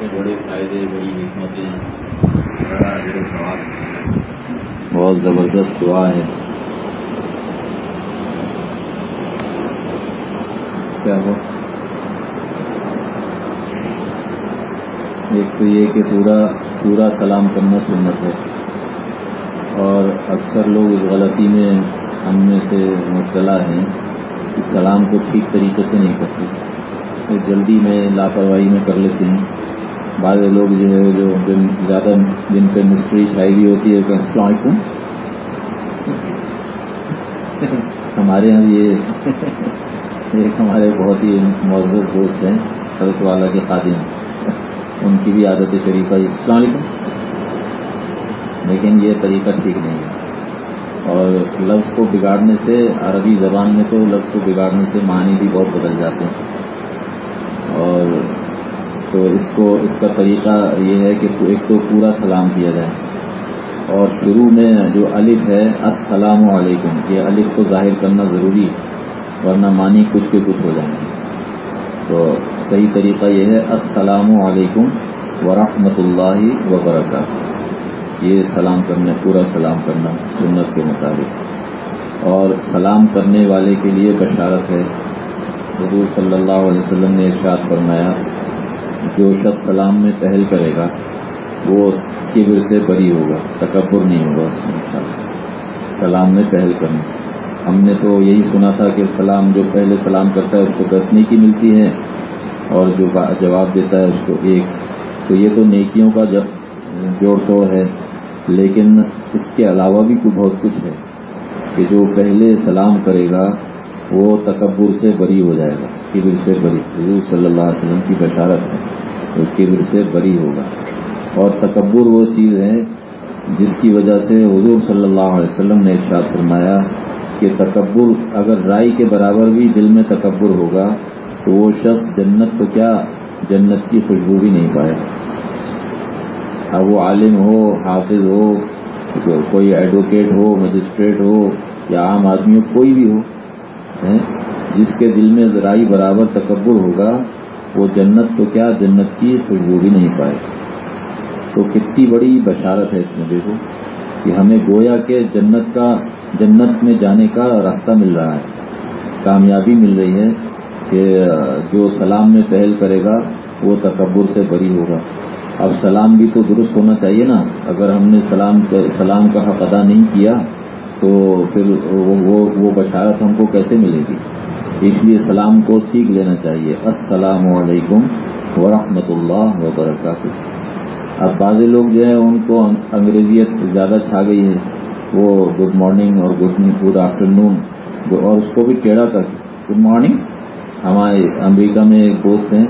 میں بڑے فائدے، بڑی حکمتیں، بڑا سوال بہت زبردست دعا ہے۔ کیا ہو؟ ایک تو یہ کہ پورا پورا سلام کرنا سنت ہے۔ اور اکثر لوگ اس غلطی میں ہم میں سے مبتلا ہیں کہ سلام کو ٹھیک طریقے سے نہیں کرتے۔ جلدی میں لاپرواہی میں کر لیتے ہیں۔ بعض لوگ جو ہے جو زیادہ جن پہ مسٹری چھائی ہوئی ہوتی ہے السلام علیکم. ہمارے یہاں یہ ایک ہمارے بہت ہی معزز دوست ہیں سرس والا کے خادم ان کی بھی عادت شریفہ السلام علیکم. لیکن یہ طریقہ ٹھیک نہیں ہے۔ اور لفظ کو بگاڑنے سے، عربی زبان میں تو لفظ کو بگاڑنے سے معنی بھی بہت بدل جاتے ہیں۔ اور تو اس کو اس کا طریقہ یہ ہے کہ ایک تو پورا سلام کیا جائے۔ اور شروع میں جو الف ہے، السلام علیکم، یہ الف کو ظاہر کرنا ضروری ہے، ورنہ معنی کچھ کے کچھ ہو جائیں گے۔ تو صحیح طریقہ یہ ہے، السلام علیکم ورحمۃ اللہ وبرکاتہ۔ یہ سلام کرنا پورا سلام کرنا سنت کے مطابق۔ اور سلام کرنے والے کے لیے بشارت ہے۔ حضور صلی اللہ علیہ وسلم نے ارشاد فرمایا جو شخص سلام میں پہل کرے گا، وہ کبر سے بری ہوگا، تکبر نہیں ہوگا اس میں سلام میں پہل کرنا ہم نے تو یہی سنا تھا کہ سلام جو پہلے سلام کرتا ہے، اس کو دس نیکی ملتی ہے اور جو جواب دیتا ہے، اس کو ایک۔ تو یہ تو نیکیوں کا جب جوڑ توڑ ہے، لیکن اس کے علاوہ بھی بہت کچھ ہے کہ جو پہلے سلام کرے گا، وہ تکبر سے بری ہو جائے گا۔ کبر سے بری حضور صلی اللہ علیہ وسلم کی بشارت ہے وہ کبر سے بری ہوگا۔ اور تکبر وہ چیز ہے جس کی وجہ سے حضور صلی اللہ علیہ وسلم نے ارشاد فرمایا کہ تکبر اگر رائی کے برابر بھی دل میں تکبر ہوگا، تو وہ شخص جنت تو کیا جنت کی خوشبو بھی نہیں پائے۔ اب وہ عالم ہو، حافظ ہو، کوئی ایڈوکیٹ ہو مجسٹریٹ ہو، یا عام آدمی ہو، کوئی بھی ہو جس کے دل میں ذرائی برابر تکبر ہوگا، وہ جنت تو کیا جنت کی خوشبو بھی نہیں پائے۔ تو کتنی بڑی بشارت ہے اس میں دیکھو کہ ہمیں گویا کے جنت کا، جنت میں جانے کا راستہ مل رہا ہے۔ کامیابی مل رہی ہے کہ جو سلام میں پہل کرے گا، وہ تکبر سے بری ہوگا۔ اب سلام بھی تو درست ہونا چاہیے نا۔ اگر ہم نے سلام سلام کا حق ادا نہیں کیا، تو پھر وہ بشارت ہم کو کیسے ملے گی؟ اس لیے سلام کو سیکھ لینا چاہیے۔ السلام علیکم ورحمۃ اللہ وبرکاتہ۔ اب بعض لوگ جو ہیں ان کو انگریزیت زیادہ چھا گئی ہے۔ وہ گڈ مارننگ اور گڈ گڈ آفٹر نون اور اس کو بھی ٹیڑھا کر گڈ مارننگ ہمارے امریکہ میں ایک دوست ہیں۔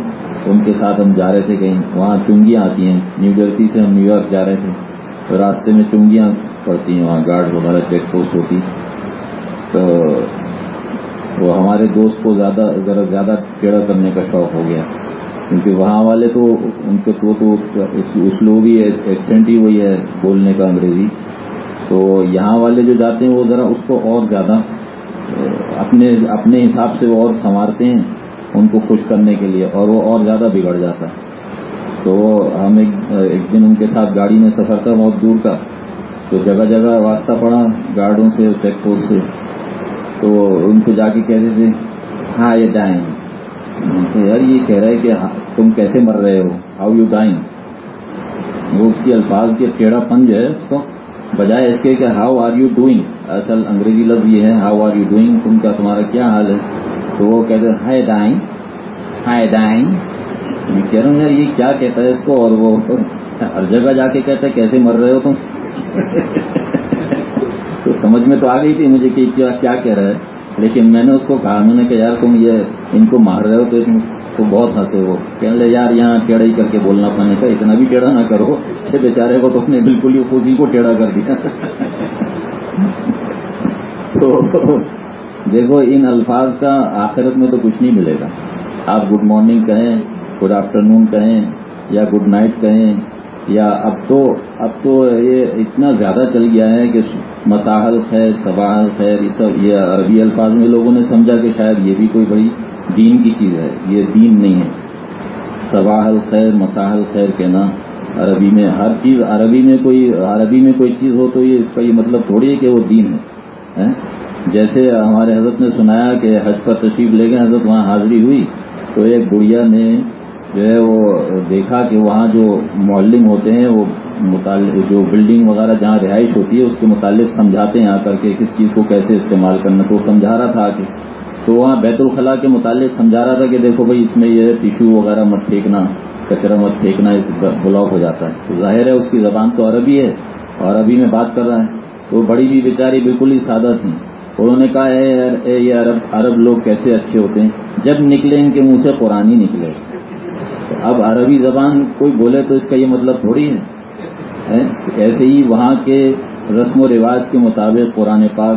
ان کے ساتھ ہم جا رہے تھے کہیں۔ وہاں چنگیاں آتی ہیں۔ نیو جرسی سے ہم نیو یارک جا رہے تھے۔ تو راستے میں چنگیاں پڑتی ہیں۔ وہاں گارڈ وغیرہ چیک پوسٹ ہوتی۔ تو وہ ہمارے دوست کو زیادہ ذرا زیادہ ٹیڑھا کرنے کا شوق ہو گیا۔ کیونکہ وہاں والے تو ان کے تو اسلوب ہی ایکسینٹ ہی وہی ہے بولنے کا انگریزی۔ تو یہاں والے جو جاتے ہیں وہ ذرا اس کو اور زیادہ اپنے اپنے حساب سے وہ اور سنوارتے ہیں ان کو خوش کرنے کے لیے اور وہ اور زیادہ بگڑ جاتا۔ ہے تو ہم ایک دن ان کے ساتھ گاڑی میں سفر تھا بہت دور کا تو جگہ جگہ واسطہ پڑا گارڈوں سے چیک پوسٹ سے۔ تو ان کو جا کے کہتے تھے ہاں یہ ڈائیں تو یار، یہ کہہ رہا ہے کہ ہاں, تم کیسے مر رہے ہو؟ ہاؤ یو ڈائیں وہ اس کی الفاظ کے ٹیڑھا پن جو ہے، اس کو بجائے اس کے کہ ہاؤ آر یو ڈوئنگ اصل انگریزی لفظ یہ ہے ہاؤ آر یو ڈوئنگ تم کا تمہارا کیا حال ہے؟ تو وہ کہتے ہیں ہائی ڈائیں ہائی ڈائیں میں کہہ رہا ہوں، یار، یہ کیا کہتا ہے اس کو? اور وہ ہر جگہ جا کے کہتا ہے، کیسے مر رہے ہو تم؟ سمجھ میں تو آ گئی تھی مجھے کہ کیا کہہ رہا ہے۔ لیکن میں نے اس کو کہا، میں نے کہ یار، تم یہ ان کو مار رہے ہو تو تو بہت ہنسے ہو۔ کہنے لے یار، یہاں ٹیڑھا ہی کر کے بولنا پڑنے کا اتنا بھی ٹیڑھا نہ کرو۔ کہ بیچارے کو تو اس نے بالکل ہی خوشی کو ٹیڑھا کر دیا۔ تو دیکھو، ان الفاظ کا آخرت میں تو کچھ نہیں ملے گا۔ آپ گڈ مارننگ کہیں گڈ آفٹر نون کہیں، یا گڈ نائٹ کہیں، یا اب تو اب تو یہ اتنا زیادہ چل گیا ہے کہ مساحل خیر سباحل خیر، یہ سب یہ عربی الفاظ میں لوگوں نے سمجھا کہ شاید یہ بھی کوئی بڑی دین کی چیز ہے، یہ دین نہیں ہے۔ صباح الخیر مساح الخیر کہنا عربی میں، ہر چیز عربی میں کوئی، عربی میں کوئی چیز ہو تو یہ اس کا یہ مطلب تھوڑی ہے کہ وہ دین ہے جیسے ہمارے حضرت نے سنایا کہ حج پر تشریف لے گئے، حضرت وہاں حاضری ہوئی تو ایک گڑیا نے جو ہے وہ دیکھا کہ وہاں جو معلم ہوتے ہیں، وہ متعلق جو بلڈنگ وغیرہ جہاں رہائش ہوتی ہے، اس کے متعلق سمجھاتے ہیں آ کر کے کس چیز کو کیسے استعمال کرنا۔ تو وہ سمجھا رہا تھا کہ تو وہاں بیت الخلاء کے متعلق سمجھا رہا تھا کہ دیکھو بھائی، اس میں یہ ٹیشو وغیرہ مت پھینکنا، کچرا مت پھینکنا بلاک ہو جاتا ہے۔ تو ظاہر ہے، اس کی زبان تو عربی ہے اور عربی میں بات کر رہا ہے۔ تو بڑی بھی بیچاری بالکل ہی سادہ تھی۔ انہوں نے کہا اے یہ عرب عرب لوگ کیسے اچھے ہوتے ہیں؟ جب نکلے ان کے منہ سے قرآن ہی نکلے۔ اب عربی زبان کوئی بولے تو اس کا یہ مطلب تھوڑی ہے۔ ایسے ہی وہاں کے رسم و رواج کے مطابق قرآن پاک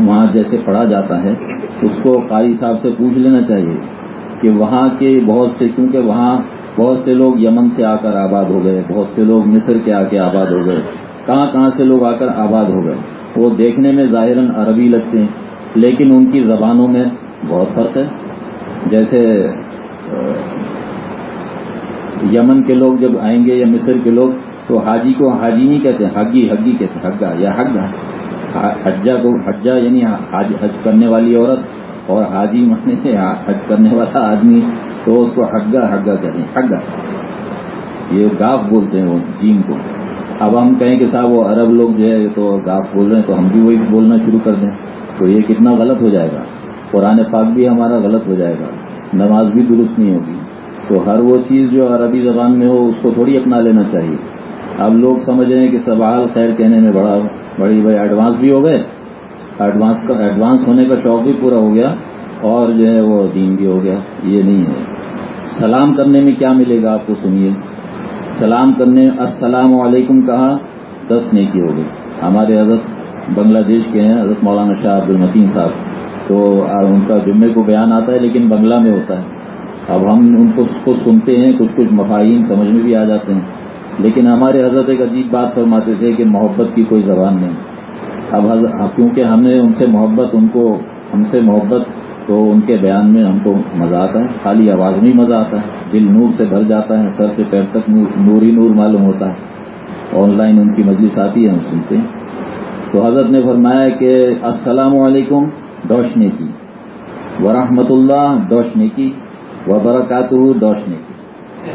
وہاں جیسے پڑھا جاتا ہے، اس کو قاری صاحب سے پوچھ لینا چاہیے کہ وہاں کے بہت سے، کیونکہ وہاں بہت سے لوگ یمن سے آ کر آباد ہو گئے، بہت سے لوگ مصر کے آ کے آباد ہو گئے۔ کہاں کہاں سے لوگ آ کر آباد ہو گئے؟ وہ دیکھنے میں ظاہراً عربی لگتے ہیں، لیکن ان کی زبانوں میں بہت فرق ہے۔ جیسے یمن کے لوگ جب آئیں گے یا مصر کے لوگ، تو حاجی کو حاجی نہیں کہتے حگی حگی کہتے حگا یا حگا حجا کو حجا یعنی حج کرنے والی عورت، اور حاجی ماننے سے حج کرنے والا آدمی، تو اس کو حگا حگا کہتے ہیں حگا یہ گاف بولتے ہیں وہ جیم کو۔ اب ہم کہیں کہ صاحب وہ عرب لوگ جو ہے، تو گاف بول رہے ہیں، تو ہم بھی وہی بولنا شروع کر دیں۔ تو یہ کتنا غلط ہو جائے گا۔ قرآن پاک بھی ہمارا غلط ہو جائے گا۔ نماز بھی درست نہیں ہوگی۔ تو ہر وہ چیز جو عربی زبان میں ہو، اس کو تھوڑی اپنا لینا چاہیے۔ اب لوگ سمجھ رہے ہیں کہ سوال خیر کہنے میں بڑا بڑی بھائی ایڈوانس بھی ہو گئے۔ ایڈوانس کا ایڈوانس ہونے کا شوق بھی پورا ہو گیا اور جو ہے وہ دین بھی ہو گیا۔ یہ نہیں ہے۔ سلام کرنے میں کیا ملے گا آپ کو سنیے۔ سلام کرنے السلام علیکم کہا، دس نیکی ہو گئی۔ ہمارے حضرت بنگلہ دیش کے ہیں، حضرت مولانا شاہ عبد المتین صاحب۔ تو ان کا جمعے کو بیان آتا ہے، لیکن بنگلہ میں ہوتا ہے۔ اب ہم ان کو سنتے ہیں، کچھ کچھ مفاہین سمجھ میں بھی آ جاتے ہیں۔ لیکن ہمارے حضرت ایک عجیب بات فرماتے تھے کہ محبت کی کوئی زبان نہیں۔ اب کیونکہ ہم نے ان سے محبت، ان کو، ہم سے محبت، تو ان کے بیان میں ہم کو مزہ آتا ہے۔ خالی آواز میں مزہ آتا ہے۔ دل نور سے بھر جاتا ہے، سر سے پیر تک نور ہی نور معلوم ہوتا ہے۔ آن لائن ان کی مجلس آتی ہے، ہم سنتے ہیں۔ تو حضرت نے فرمایا کہ السلام علیکم دوشنے کی۔ ورحمۃ اللہ دوشنے کی۔ وبرکاتہ دوشنے کی۔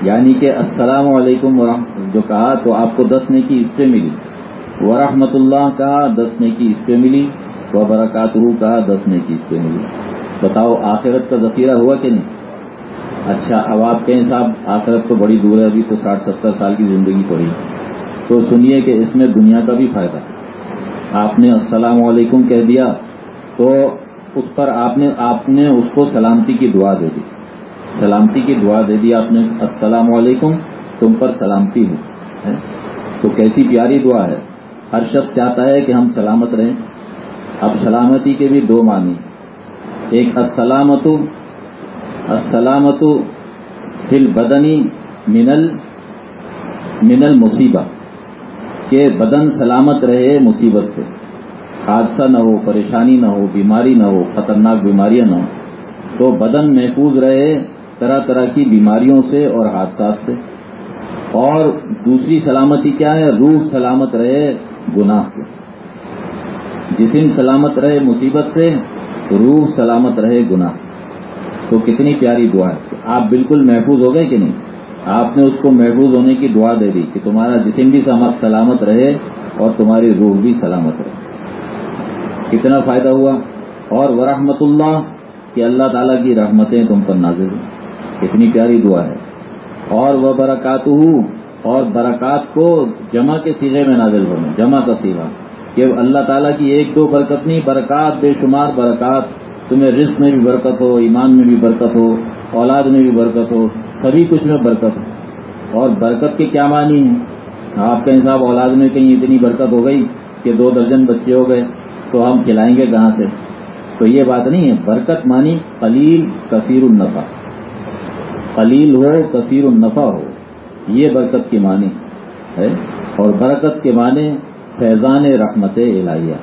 یعنی کہ السلام علیکم جو کہا تو آپ کو دسنے کی اس پہ ملی۔ ورحمۃ اللہ کہا دسنے کی اس پہ ملی۔ وبرکاتہ کہا دسنے کی اس پہ ملی۔ بتاؤ آخرت کا ذخیرہ ہوا کہ نہیں؟ اچھا اب آپ کہیں صاحب، آخرت تو بڑی دور ہے، ابھی تو ساٹھ ستر سال کی زندگی پڑی۔ تو سنیے کہ اس میں دنیا کا بھی فائدہ۔ آپ نے السلام علیکم کہہ دیا تو اس پر آپ نے آپ نے اس کو سلامتی کی دعا دے دی۔ سلامتی کی دعا دے دی آپ نے، السلام علیکم، تم پر سلامتی ہو تو کیسی پیاری دعا ہے۔ ہر شخص چاہتا ہے کہ ہم سلامت رہیں۔ اب سلامتی کے بھی دو معنی۔ ایک، السلامت السلامت فل بدنی منل منل مصیبہ کہ بدن سلامت رہے مصیبت سے۔ حادثہ نہ ہو، پریشانی نہ ہو، بیماری نہ ہو، خطرناک بیماریاں نہ ہو تو بدن محفوظ رہے طرح طرح کی بیماریوں سے اور حادثات سے۔ اور دوسری سلامتی کیا ہے؟ روح سلامت رہے، گناہ سے۔ جسم سلامت رہے، مصیبت سے، روح سلامت رہے، گناہ تو کتنی پیاری دعا ہے۔ آپ بالکل محفوظ ہو گئے کہ نہیں؟ آپ نے اس کو محفوظ ہونے کی دعا دے دی کہ تمہارا جسم بھی سلامت رہے اور تمہاری روح بھی سلامت رہے۔ کتنا فائدہ ہوا۔ اور ورحمت اللہ، کہ اللہ تعالیٰ کی رحمتیں تم پر نازل ہیں کتنی پیاری دعا ہے۔ اور وہ برکات اور برکات کو جمع کے سیرے میں نازل ہونا جمع کا سیرا کہ اللہ تعالیٰ کی ایک دو برکت نہیں، برکات بے شمار برکات۔ تمہیں رزق میں بھی برکت ہو، ایمان میں بھی برکت ہو، اولاد میں بھی برکت ہو، سبھی کچھ میں برکت ہو۔ اور برکت کے کیا معنی ہیں؟ آپ کا حساب اولاد میں کہیں اتنی برکت ہو گئی کہ دو درجن بچے ہو گئے، تو ہم کھلائیں گے کہاں سے؟ تو یہ بات نہیں ہے۔ برکت مانی قلیل کثیر النفع۔ قلیل ہو، کثیر النفع ہو، یہ برکت کی معنی ہے۔ اور برکت کے معنی فیضان رحمت الہیہ۔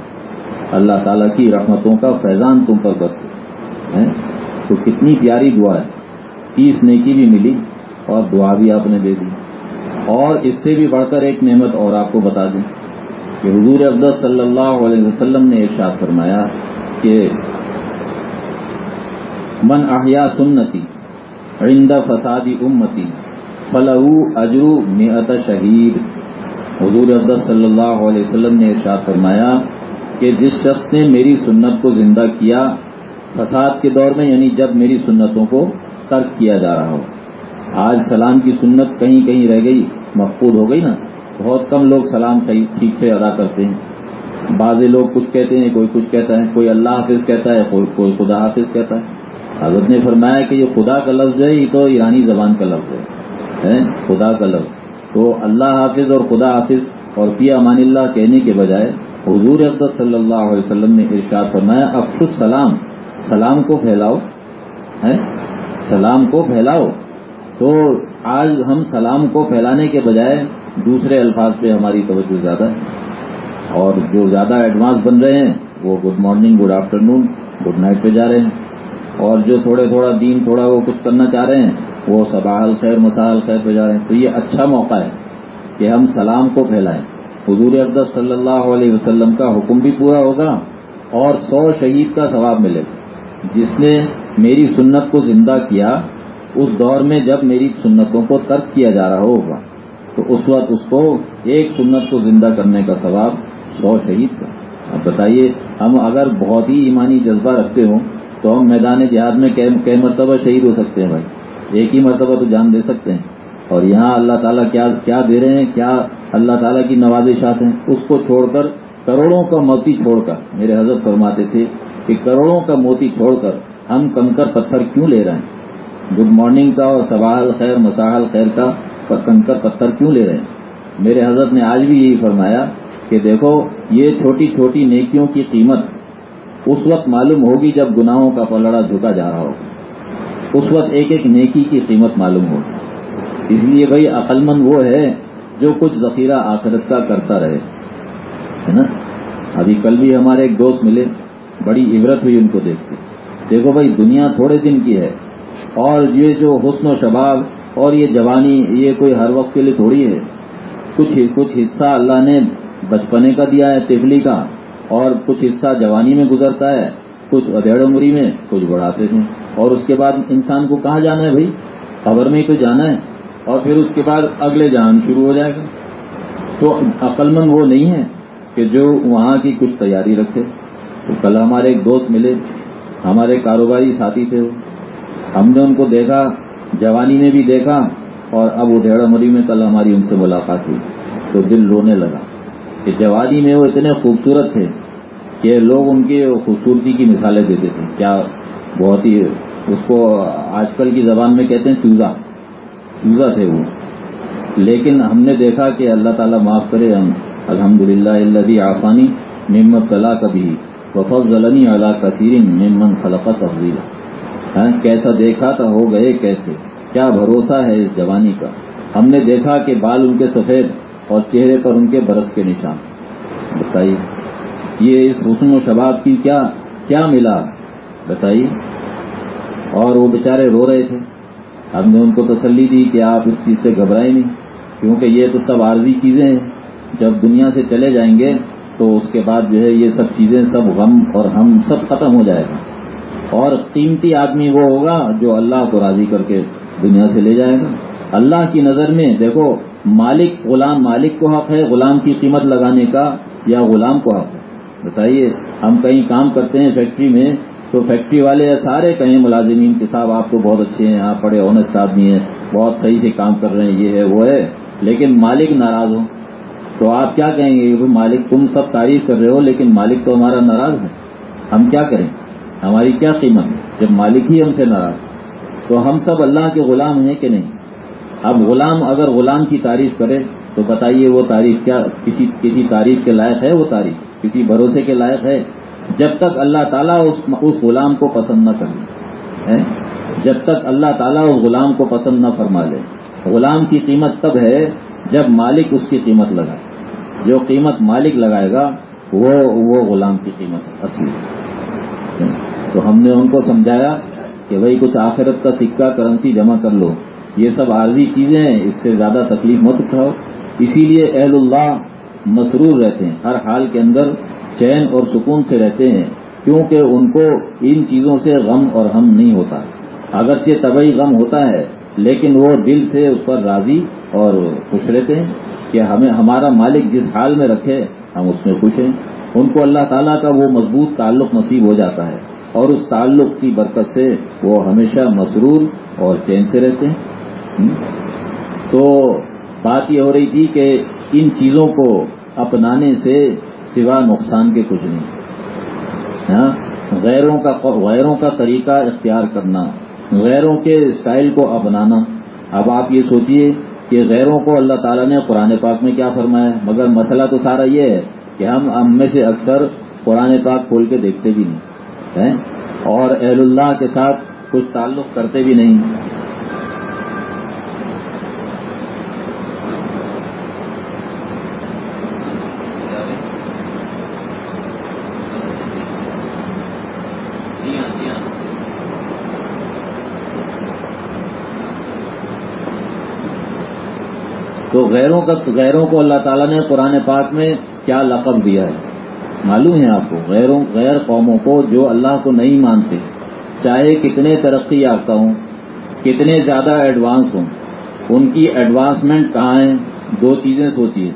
اللہ تعالیٰ کی رحمتوں کا فیضان تم پر بس ہے۔ تو کتنی پیاری دعا ہے۔ تیس نیکی بھی ملی اور دعا بھی آپ نے دے دی۔ اور اس سے بھی بڑھ کر ایک نعمت اور آپ کو بتا دیں کہ حضور افضل صلی اللہ علیہ وسلم نے ارشاد فرمایا کہ من احیا سنتی عند فسادی امتی فلو اجرو نیت شہید حضور افضل صلی اللہ علیہ وسلم نے ارشاد فرمایا کہ جس شخص نے میری سنت کو زندہ کیا، فساد کے دور میں یعنی جب میری سنتوں کو ترک کیا جا رہا ہو۔ آج سلام کی سنت کہیں کہیں رہ گئی مقبول ہو گئی نا۔ بہت کم لوگ سلام ٹھیک سے ادا کرتے ہیں۔ بعض لوگ کچھ کہتے ہیں، کوئی کچھ کہتا ہے، کوئی اللہ حافظ کہتا ہے، کوئی کوئی خدا حافظ کہتا ہے۔ حضرت نے فرمایا کہ یہ خدا کا لفظ ہے، یہ تو ایرانی زبان کا لفظ ہے۔ خدا کا لفظ۔ تو اللہ حافظ اور خدا حافظ اور پی امان اللہ کہنے کے بجائے حضور اقدت صلی اللہ علیہ وسلم نے ارشاد فرمایا، افسوس، سلام۔ سلام کو پھیلاؤ۔ سلام کو پھیلاؤ۔ تو آج ہم سلام کو پھیلانے کے بجائے دوسرے الفاظ پہ ہماری توجہ زیادہ ہے۔ اور جو زیادہ ایڈوانس بن رہے ہیں، وہ good morning good afternoon good night پہ جا رہے ہیں۔ اور جو تھوڑے تھوڑا دین تھوڑا وہ کچھ کرنا چاہ رہے ہیں، وہ صباح الخیر مساح الخیر پہ جا رہے ہیں۔ تو یہ اچھا موقع ہے کہ ہم سلام کو پھیلائیں۔ حضور اقدس صلی اللہ علیہ وسلم کا حکم بھی پورا ہوگا اور سو شہید کا ثواب ملے گا۔ جس نے میری سنت کو زندہ کیا، اس دور میں جب میری سنتوں کو ترک کیا جا رہا ہوگا، تو اس وقت اس کو ایک سنت کو زندہ کرنے کا ثواب سو شہید کا۔ اب بتائیے، ہم اگر بہت ہی ایمانی جذبہ رکھتے ہوں تو ہم میدان جہاد میں کئی مرتبہ شہید ہو سکتے ہیں بھائی۔ ایک ہی مرتبہ تو جان دے سکتے ہیں۔ اور یہاں اللہ تعالیٰ کیا کیا دے رہے ہیں؟ کیا اللہ تعالیٰ کی نوازشات ہیں؟ اس کو چھوڑ کر کروڑوں کا موتی چھوڑ کر میرے حضرت فرماتے تھے کہ کروڑوں کا موتی چھوڑ کر ہم کنکر پتھر کیوں لے رہے ہیں؟ گڈ مارننگ کا اور سوال خیر مساحل خیر کا کنکر پتھر کیوں لے رہے ہیں؟ میرے حضرت نے آج بھی یہی فرمایا کہ دیکھو، یہ چھوٹی چھوٹی نیکیوں کی قیمت اس وقت معلوم ہوگی جب گناہوں کا پلڑا جھکا جا رہا ہوگا اس وقت ایک ایک نیکی کی قیمت معلوم ہوگی۔ اس لیے بھائی عقل مند وہ ہے جو کچھ ذخیرہ آخرت کا کرتا رہے۔ ہے نا؟ ابھی کل بھی ہمارے ایک دوست ملے، بڑی عبرت ہوئی ان کو دیکھ کے۔ دیکھو بھائی، دنیا تھوڑے دن کی ہے۔ اور یہ جو حسن و شباب اور یہ جوانی، یہ کوئی ہر وقت کے لیے تھوڑی ہے۔ کچھ کچھ حصہ اللہ نے بچپنے کا دیا ہے تفلی کا۔ اور کچھ حصہ جوانی میں گزرتا ہے، کچھ ادھیڑ عمری میں، کچھ بڑھاتے ہیں اور اس کے بعد انسان کو کہاں جانا ہے بھائی؟ خبر میں ہی تو جانا ہے۔ اور پھر اس کے بعد اگلے جہان شروع ہو جائے گا۔ تو عقل مند وہ نہیں ہے کہ جو وہاں کی کچھ تیاری رکھے۔ تو کل ہمارے ایک دوست ملے، ہمارے کاروباری ساتھی تھے وہ۔ ہم نے ان کو دیکھا، جوانی میں بھی دیکھا، اور اب وہ ڈیڑھ مری میں کل ہماری ان سے ملاقات ہوئی۔ تو دل رونے لگا۔ کہ جوانی میں وہ اتنے خوبصورت تھے کہ لوگ ان کی خوبصورتی کی مثالیں دیتے تھے۔ کیا بہت ہی اس کو آج کل کی زبان میں کہتے ہیں چوزا۔ چوزا تھے وہ۔ لیکن ہم نے دیکھا کہ اللہ تعالیٰ معاف کرے، ہم الحمد للہ اللہ آفانی نعمت طلاح کبھی وفظ ضلعی اللہ کثیر ممن خلقت تفضیل ہاں، کیسا دیکھا تو ہو گئے کیسے؟ کیا بھروسہ ہے اس جوانی کا؟ ہم نے دیکھا کہ بال ان کے سفید اور چہرے پر ان کے برس کے نشان۔ بتائیے، یہ اس حسن و شباب کی کیا کیا ملا؟ بتائیے۔ اور وہ بیچارے رو رہے تھے۔ ہم نے ان کو تسلی دی کہ آپ اس چیز سے گھبرائیں نہیں، کیونکہ یہ تو سب عارضی چیزیں ہیں۔ جب دنیا سے چلے جائیں گے تو اس کے بعد جو ہے یہ سب چیزیں سب غم اور ہم سب ختم ہو جائے گا۔ اور قیمتی آدمی وہ ہوگا جو اللہ کو راضی کر کے دنیا سے لے جائے گا۔ اللہ کی نظر میں دیکھو مالک، غلام مالک کو حق ہے، غلام کی قیمت لگانے کا یا غلام کو حق ہے؟ بتائیے، ہم کہیں کام کرتے ہیں فیکٹری میں، تو فیکٹری والے سارے کہیں ملازمین کے صاحب، آپ تو بہت اچھے ہیں، آپ بڑے آنےسٹ آدمی ہیں، بہت صحیح سے کام کر رہے ہیں، یہ ہے، وہ ہے۔ لیکن مالک ناراض ہو تو آپ کیا کہیں گے؟ مالک، تم سب تعریف کر رہے ہو، لیکن مالک تو ہمارا ناراض ہے۔ ہم کیا کریں؟ ہماری کیا قیمت ہے؟ جب مالک ہی ہم سے ناراض تو ہم سب اللہ کے غلام ہیں کہ نہیں؟ اب غلام اگر غلام کی تعریف کرے تو بتائیے وہ تعریف کیا، کسی کسی تعریف کے لائق ہے وہ تعریف؟ کسی بھروسے کے لائق ہے؟ جب تک اللہ تعالیٰ اس اس غلام کو پسند نہ کر لے جب تک اللہ تعالیٰ اس غلام کو پسند نہ فرما لے۔ غلام کی قیمت تب ہے جب مالک اس کی قیمت لگائے۔ جو قیمت مالک لگائے گا، وہ وہ غلام کی قیمت اصلی تو ہم نے ان کو سمجھایا کہ بھائی کچھ آخرت کا سکہ کرنسی جمع کر لو۔ یہ سب عارضی چیزیں ہیں، اس سے زیادہ تکلیف مت اٹھاؤ۔ اسی لیے اہل اللہ مسرور رہتے ہیں، ہر حال کے اندر چین اور سکون سے رہتے ہیں، کیونکہ ان کو ان چیزوں سے غم اور ہم نہیں ہوتا۔ اگرچہ طبعی غم ہوتا ہے، لیکن وہ دل سے اس پر راضی اور خوش رہتے ہیں کہ ہمیں، ہمارا مالک جس حال میں رکھے، ہم اس میں خوش ہیں۔ ان کو اللہ تعالیٰ کا وہ مضبوط تعلق نصیب ہو جاتا ہے اور اس تعلق کی برکت سے وہ ہمیشہ مسرور اور چین سے رہتے ہیں۔ تو بات یہ ہو رہی تھی کہ ان چیزوں کو اپنانے سے سوا نقصان کے کچھ نہیں ہاں؟ غیروں کا غیروں کا طریقہ اختیار کرنا، غیروں کے اسٹائل کو اپنانا۔ اب آپ یہ سوچئے کہ غیروں کو اللہ تعالیٰ نے قرآن پاک میں کیا فرمایا مگر مسئلہ تو سارا یہ ہے کہ ہم ہم میں سے اکثر قرآن پاک کھول کے دیکھتے بھی نہیں اور اہل اللہ کے ساتھ کچھ تعلق کرتے بھی نہیں۔ غیروں کا غیروں کو اللہ تعالیٰ نے قرآن پاک میں کیا لقب دیا ہے؟ معلوم ہے آپ کو، غیروں غیر قوموں کو جو اللہ کو نہیں مانتے، چاہے کتنے ترقی یافتہ ہوں، کتنے زیادہ ایڈوانس ہوں، ان کی ایڈوانسمنٹ کہاں ہے؟ دو چیزیں سوچیے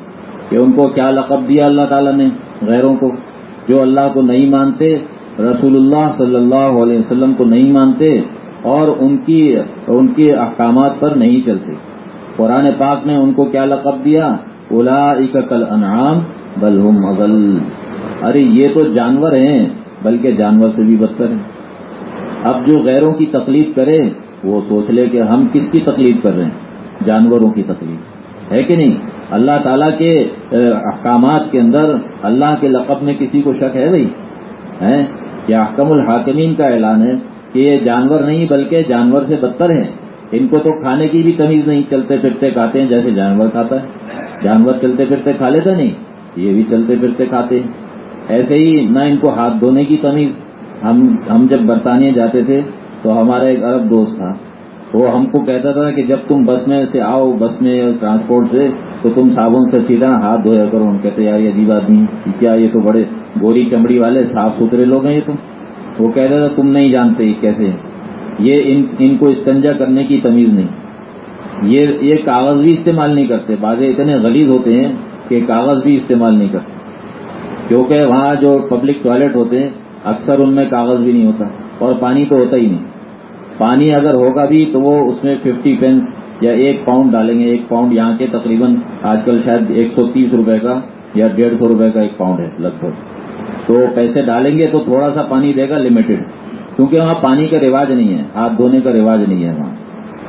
کہ ان کو کیا لقب دیا اللہ تعالیٰ نے غیروں کو؟ جو اللہ کو نہیں مانتے، رسول اللہ صلی اللہ علیہ وسلم کو نہیں مانتے، اور ان کی ان کے احکامات پر نہیں چلتے۔ قرآن پاک نے ان کو کیا لقب دیا؟ اولا کل انعام بلحم اغل ارے، یہ تو جانور ہیں، بلکہ جانور سے بھی بدتر ہیں۔ اب جو غیروں کی تکلیف کرے، وہ سوچ لے کہ ہم کس کی تکلیف کر رہے ہیں؟ جانوروں کی تکلیف ہے کہ نہیں؟ اللہ تعالیٰ کے احکامات کے اندر اللہ کے لقب میں کسی کو شک ہے بھائی؟ ہے کیا احکم الحاکمین کا اعلان ہے کہ یہ جانور نہیں، بلکہ جانور سے بدتر ہیں؟ ان کو تو کھانے کی بھی تمیز نہیں، چلتے پھرتے کھاتے ہیں، جیسے جانور کھاتا ہے۔ جانور چلتے پھرتے کھا لیتا نہیں، یہ بھی چلتے پھرتے کھاتے ہیں۔ ایسے ہی نہ ان کو ہاتھ دھونے کی تمیز۔ ہم ہم جب برطانیہ جاتے تھے تو ہمارا ایک عرب دوست تھا۔ وہ ہم کو کہتا تھا کہ جب تم بس میں سے آؤ، بس میں ٹرانسپورٹ سے، تو تم صابن سے سیدھا ہاتھ دھویا کرو۔ ہم کہتے یار، یہ عجیب آدمی کیا یہ تو بڑے گوری چمڑی والے، صاف ستھرے لوگ ہیں یہ تم وہ کہتا تھا، تم نہیں جانتے کیسے یہ ان ان کو استنجا کرنے کی تمیز نہیں۔ یہ یہ کاغذ بھی استعمال نہیں کرتے۔ بعض اتنے غلیظ ہوتے ہیں کہ کاغذ بھی استعمال نہیں کرتے۔ کیونکہ وہاں جو پبلک ٹوائلٹ ہوتے ہیں، اکثر ان میں کاغذ بھی نہیں ہوتا اور پانی تو ہوتا ہی نہیں۔ پانی اگر ہوگا بھی تو وہ اس میں ففٹی پینس یا ایک پاؤنڈ ڈالیں گے۔ ایک پاؤنڈ یہاں کے تقریباً آج کل شاید ایک سو تیس روپے کا یا ڈیڑھ سو روپے کا ایک پاؤنڈ ہے لگ بھگ۔ تو پیسے ڈالیں گے تو تھوڑا سا پانی دے گا لمیٹڈ کیونکہ وہاں پانی کا رواج نہیں ہے، ہاتھ دھونے کا رواج نہیں ہے وہاں۔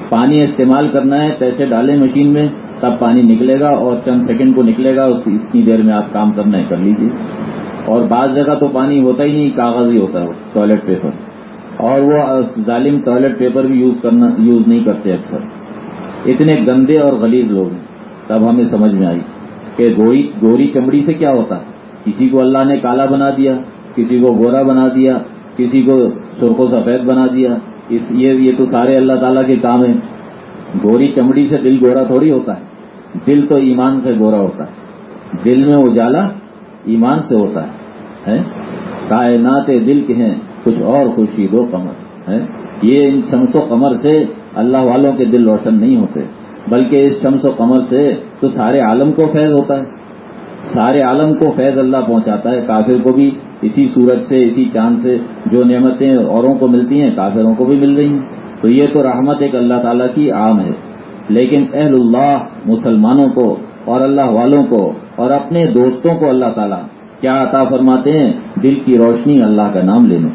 پانی استعمال کرنا ہے، پیسے ڈالیں مشین میں، تب پانی نکلے گا اور چند سیکنڈ کو نکلے گا اتنی دیر میں آپ کام کرنا ہے، کر لیجیے اور بعض جگہ تو پانی ہوتا ہی نہیں، کاغذ ہی ہوتا ہے ٹوائلٹ پیپر۔ اور وہ ظالم ٹوائلٹ پیپر بھی یوز کرنا، یوز نہیں کرتے اکثر۔ اتنے گندے اور غلیظ لوگ ہیں۔ تب ہمیں سمجھ میں آئی کہ گوری گوری چمڑی سے کیا ہوتا؟ کسی کو اللہ نے کالا بنا دیا، کسی کو گورا بنا دیا، کسی کو سرخ و سفید بنا دیا۔ اس یہ یہ تو سارے اللہ تعالیٰ کے کام ہیں۔ گوری چمڑی سے دل گورا تھوڑی ہوتا ہے۔ دل تو ایمان سے گورا ہوتا ہے۔ دل میں اجالا ایمان سے ہوتا ہے۔ کائنات دل کے ہیں، کچھ اور خوشی دو کمر ہے؟ یہ ان شمس و قمر سے اللہ والوں کے دل روشن نہیں ہوتے۔ بلکہ اس شمس و قمر سے تو سارے عالم کو فیض ہوتا ہے۔ سارے عالم کو فیض اللہ پہنچاتا ہے، کافر کو بھی۔ اسی سورج سے، اسی چاند سے جو نعمتیں اوروں کو ملتی ہیں، کافروں کو بھی مل رہی ہیں۔ تو یہ تو رحمت ایک اللہ تعالیٰ کی عام ہے۔ لیکن اہل اللہ، مسلمانوں کو اور اللہ والوں کو اور اپنے دوستوں کو اللہ تعالیٰ کیا عطا فرماتے ہیں؟ دل کی روشنی اللہ کا نام لینے۔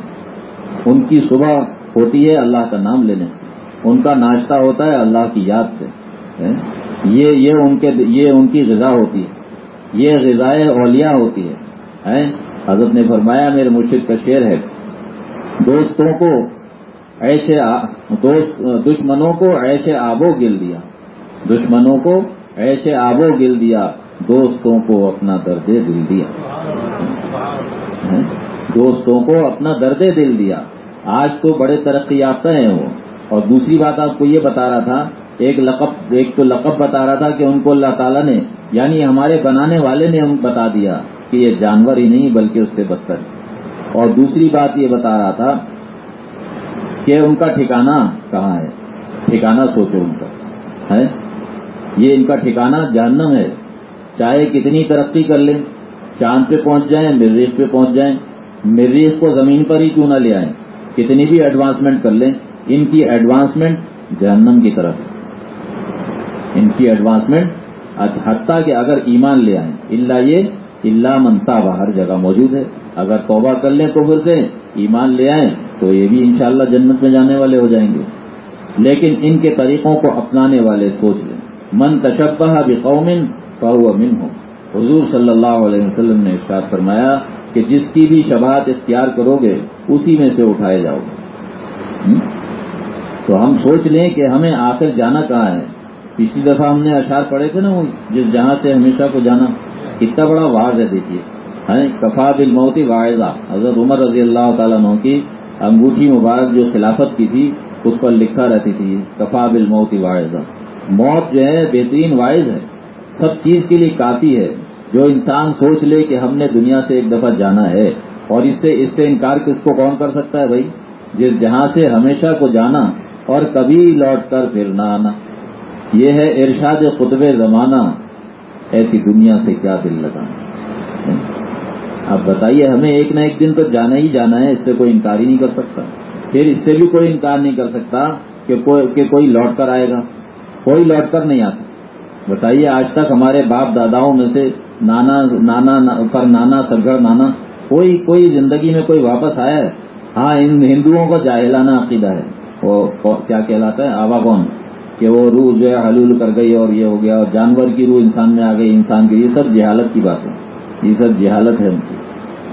ان کی صبح ہوتی ہے اللہ کا نام لینے۔ سے ان کا ناشتہ ہوتا ہے اللہ کی یاد سے۔ یہ یہ ان کے، یہ ان کی غذا ہوتی ہے۔ یہ غذائے اولیاء ہوتی ہے۔ حضرت نے فرمایا، میرے مرشد کا شعر ہے، دوستوں کو ایسے دوست، دشمنوں کو ایسے آبو گل دیا، دشمنوں کو ایسے آبو گل دیا، دوستوں کو اپنا درد دل دیا۔ ہاں، دوستوں کو اپنا درد دل دیا۔ آج تو بڑے ترقی یافتہ ہیں وہ۔ اور دوسری بات آپ کو یہ بتا رہا تھا، ایک لقب، ایک تو لقب بتا رہا تھا کہ ان کو اللہ تعالیٰ نے یعنی ہمارے بنانے والے نے ہم بتا دیا۔ کہ یہ جانور ہی نہیں بلکہ اس سے بدتر۔ اور دوسری بات یہ بتا رہا تھا کہ ان کا ٹھکانہ کہاں ہے؟ ٹھکانہ سوچو ان کا، ہے؟ یہ ان کا ٹھکانہ جہنم ہے۔ چاہے کتنی ترقی کر لیں، چاند پہ پہنچ جائیں، مریخ پہ پہنچ جائیں، مریخ کو زمین پر ہی کیوں نہ لے آئیں؟ کتنی بھی ایڈوانسمنٹ کر لیں، ان کی ایڈوانسمنٹ جہنم کی طرف ہے۔ ان کی ایڈوانسمنٹ حتیٰ کہ اگر ایمان لے آئیں، اللہ یہ اللہ منتا ہر جگہ موجود ہے۔ اگر توبہ کر لیں تو پھر سے ایمان لے آئیں تو یہ بھی انشاءاللہ جنت میں جانے والے ہو جائیں گے۔ لیکن ان کے طریقوں کو اپنانے والے سوچ لیں۔ من تشبہ بقوم فہو من ہو حضور صلی اللہ علیہ وسلم نے ارشاد فرمایا کہ جس کی بھی شبہات اختیار کرو گے، اسی میں سے اٹھائے جاؤ گے۔ تو ہم سوچ لیں کہ ہمیں آخر جانا کہاں ہے؟ پچھلی دفعہ ہم نے اشار پڑے تھے نا وہ، جس جہاں سے ہمیشہ کو جانا۔ کتنا بڑا واضح ہے دیکھیے۔ کفا بل موتی واحضہ حضرت عمر رضی اللہ تعالیٰ نو کی انگوٹھی مبارک جو خلافت کی تھی، اس پر لکھا رہتی تھی، کفا بل موتی واحضہ موت جو ہے، بہترین واعض ہے۔ سب چیز کے لیے کافی ہے۔ جو انسان سوچ لے کہ ہم نے دنیا سے ایک دفعہ جانا ہے، اور اس سے اس سے انکار کس کو کون کر سکتا ہے بھائی؟ جس جہاں سے ہمیشہ کو جانا اور کبھی لوٹ کر پھر نہ۔ آنا یہ ہے ارشاد قطب زمانہ۔ ایسی دنیا سے کیا دل لگانا اب بتائیے، ہمیں ایک نہ ایک دن تو جانا ہی جانا ہے، اس سے کوئی انکار ہی نہیں کر سکتا۔ پھر اس سے بھی کوئی انکار نہیں کر سکتا کہ کوئی کہ کوئی لوٹ کر آئے گا۔ کوئی لوٹ کر نہیں آتا۔ بتائیے، آج تک ہمارے باپ داداؤں میں سے نانا نانا پر نانا سگڑ نانا، کوئی کوئی زندگی میں کوئی واپس آیا ہے؟ ہاں ان ہندوؤں کا جاہلانہ عقیدہ ہے۔ وہ کیا کہلاتا ہے؟ آوا کون کہ وہ روح جو ہے حلول کر گئی اور یہ ہو گیا اور جانور کی روح انسان میں آ گئی، انسان کی یہ سب جہالت کی بات ہے۔ یہ سب جہالت ہے ان کی۔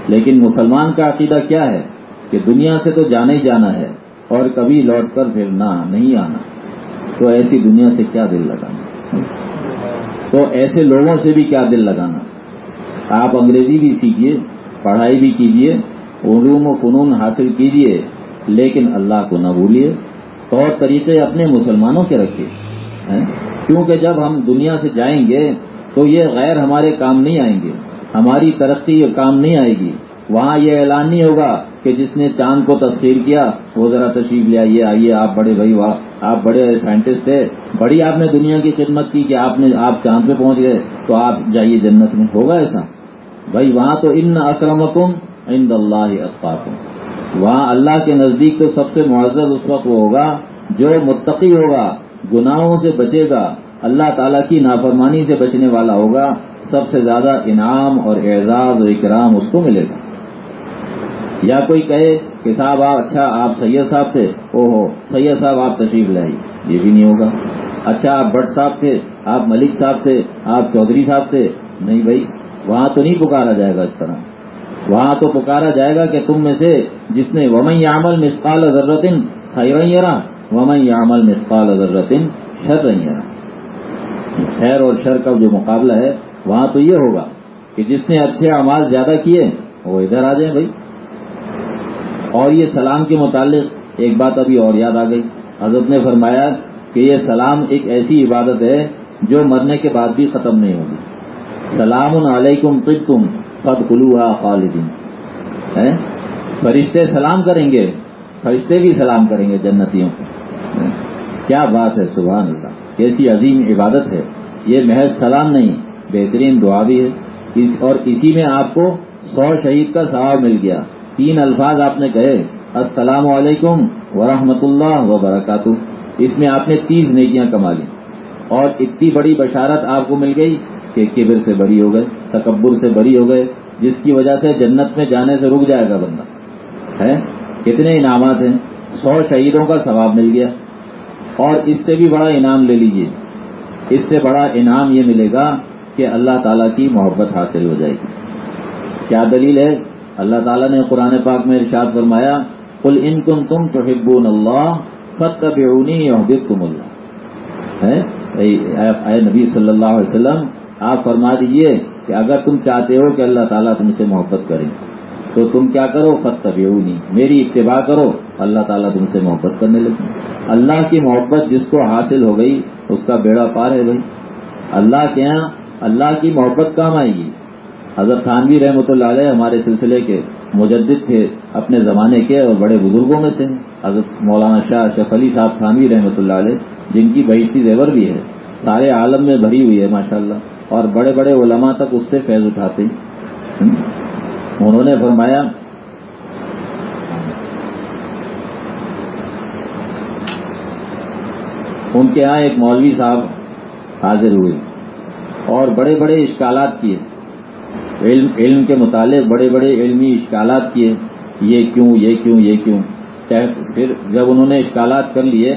لیکن مسلمان کا عقیدہ کیا ہے؟ کہ دنیا سے تو جانا ہی جانا ہے اور کبھی لوٹ کر پھر نہ، نہیں آنا۔ تو ایسی دنیا سے کیا دل لگانا؟ تو ایسے لوگوں سے بھی کیا دل لگانا؟ آپ انگریزی بھی سیکھیے، پڑھائی بھی کیجیے، علوم و فنون حاصل کیجیے، لیکن اللہ کو نہ بھولیے۔ طور طریقے اپنے مسلمانوں کے رکھیے کیونکہ جب ہم دنیا سے جائیں گے تو یہ غیر ہمارے کام نہیں آئیں گے، ہماری ترقی کام نہیں آئے گی۔ وہاں یہ اعلان نہیں ہوگا کہ جس نے چاند کو تسخیر کیا، وہ ذرا تشریف لے آئیے آئیے، آپ بڑے بھائی، واہ، آپ بڑے سائنٹسٹ تھے بڑی آپ نے دنیا کی خدمت کی کہ آپ نے، آپ چاند پہ پہنچ گئے، تو آپ جائیے جنت میں، ہوگا ایسا؟ بھائی، وہاں تو ان اکرمکم عند اللہ اطفاقم وہاں اللہ کے نزدیک تو سب سے معزز اس وقت وہ ہوگا جو متقی ہوگا، گناہوں سے بچے گا، اللہ تعالیٰ کی نافرمانی سے بچنے والا ہوگا، سب سے زیادہ انعام اور اعزاز اور اکرام اس کو ملے گا۔ یا کوئی کہے کہ صاحب آپ اچھا آپ سید صاحب تھے او ہو سید صاحب آپ تشریف لائیے یہ بھی نہیں ہوگا۔ اچھا آپ بٹ صاحب تھے، آپ ملک صاحب تھے، آپ چودھری صاحب تھے، نہیں بھائی، وہاں تو نہیں پکارا جائے گا اس طرح۔ وہاں تو پکارا جائے گا کہ تم میں سے جس نے ومئی عمل مسقال ضرورتن خیرا ومئی عمل مسقال ضرورتن شر خیر اور شر کا جو مقابلہ ہے، وہاں تو یہ ہوگا کہ جس نے اچھے اعمال زیادہ کیے، وہ ادھر آ جائیں بھائی۔ اور یہ سلام کے متعلق ایک بات ابھی اور یاد آ گئی۔ حضرت نے فرمایا کہ یہ سلام ایک ایسی عبادت ہے جو مرنے کے بعد بھی ختم نہیں ہوگی۔ سلام علیکم طب قد کلو خالدین فرشتے سلام کریں گے، فرشتے بھی سلام کریں گے جنتیوں کو۔ کیا بات ہے، سبحان اللہ۔ کیسی عظیم عبادت ہے۔ یہ محض سلام نہیں، بہترین دعا بھی ہے۔ اور اسی میں آپ کو سو شہید کا ثواب مل گیا۔ تین الفاظ آپ نے کہے۔ السلام علیکم ورحمۃ اللہ وبرکاتہ۔ اس میں آپ نے تیس نیکیاں کما لی اور اتنی بڑی بشارت آپ کو مل گئی کہ کبر سے بری ہو گئے، تکبر سے بری ہو گئے، جس کی وجہ سے جنت میں جانے سے رک جائے گا بندہ۔ ہے؟ کتنے انعامات ہیں؟ سو شہیدوں کا ثواب مل گیا۔ اور اس سے بھی بڑا انعام لے لیجیے۔ اس سے بڑا انعام یہ ملے گا کہ اللہ تعالیٰ کی محبت حاصل ہو جائے گی۔ کیا دلیل ہے؟ اللہ تعالیٰ نے قرآن پاک میں ارشاد فرمایا کل ان کن تم تو حبون اللہ فتح تم اللہ اے نبی صلی اللہ علیہ وسلم آپ فرما دیجیے کہ اگر تم چاہتے ہو کہ اللہ تعالیٰ تم سے محبت کرے، تو تم کیا کرو؟ فتح میری اتباع کرو، اللہ تعالیٰ تم سے محبت کرنے لگے۔ اللہ کی محبت جس کو حاصل ہو گئی، اس کا بیڑا پار ہے بھائی۔ اللہ کے یہاں اللہ کی محبت کام آئے گی۔ حضرت خانوی رحمۃ اللہ علیہ ہمارے سلسلے کے مجدد تھے، اپنے زمانے کے اور بڑے بزرگوں میں تھے حضرت مولانا شاہ شف علی صاحب خانوی رحمۃ اللہ علیہ، جن کی بہشتی زیور بھی ہے، سارے عالم میں بھری ہوئی ہے، ماشاءاللہ۔ اور بڑے بڑے علماء تک اس سے فیض اٹھاتے انہوں نے فرمایا، ان کے ہاں ایک مولوی صاحب حاضر ہوئے اور بڑے بڑے اشکالات کیے۔ علم علم کے متعلق بڑے بڑے علمی اشکالات کیے۔ یہ کیوں یہ کیوں یہ کیوں؟ پھر جب انہوں نے اشکالات کر لیے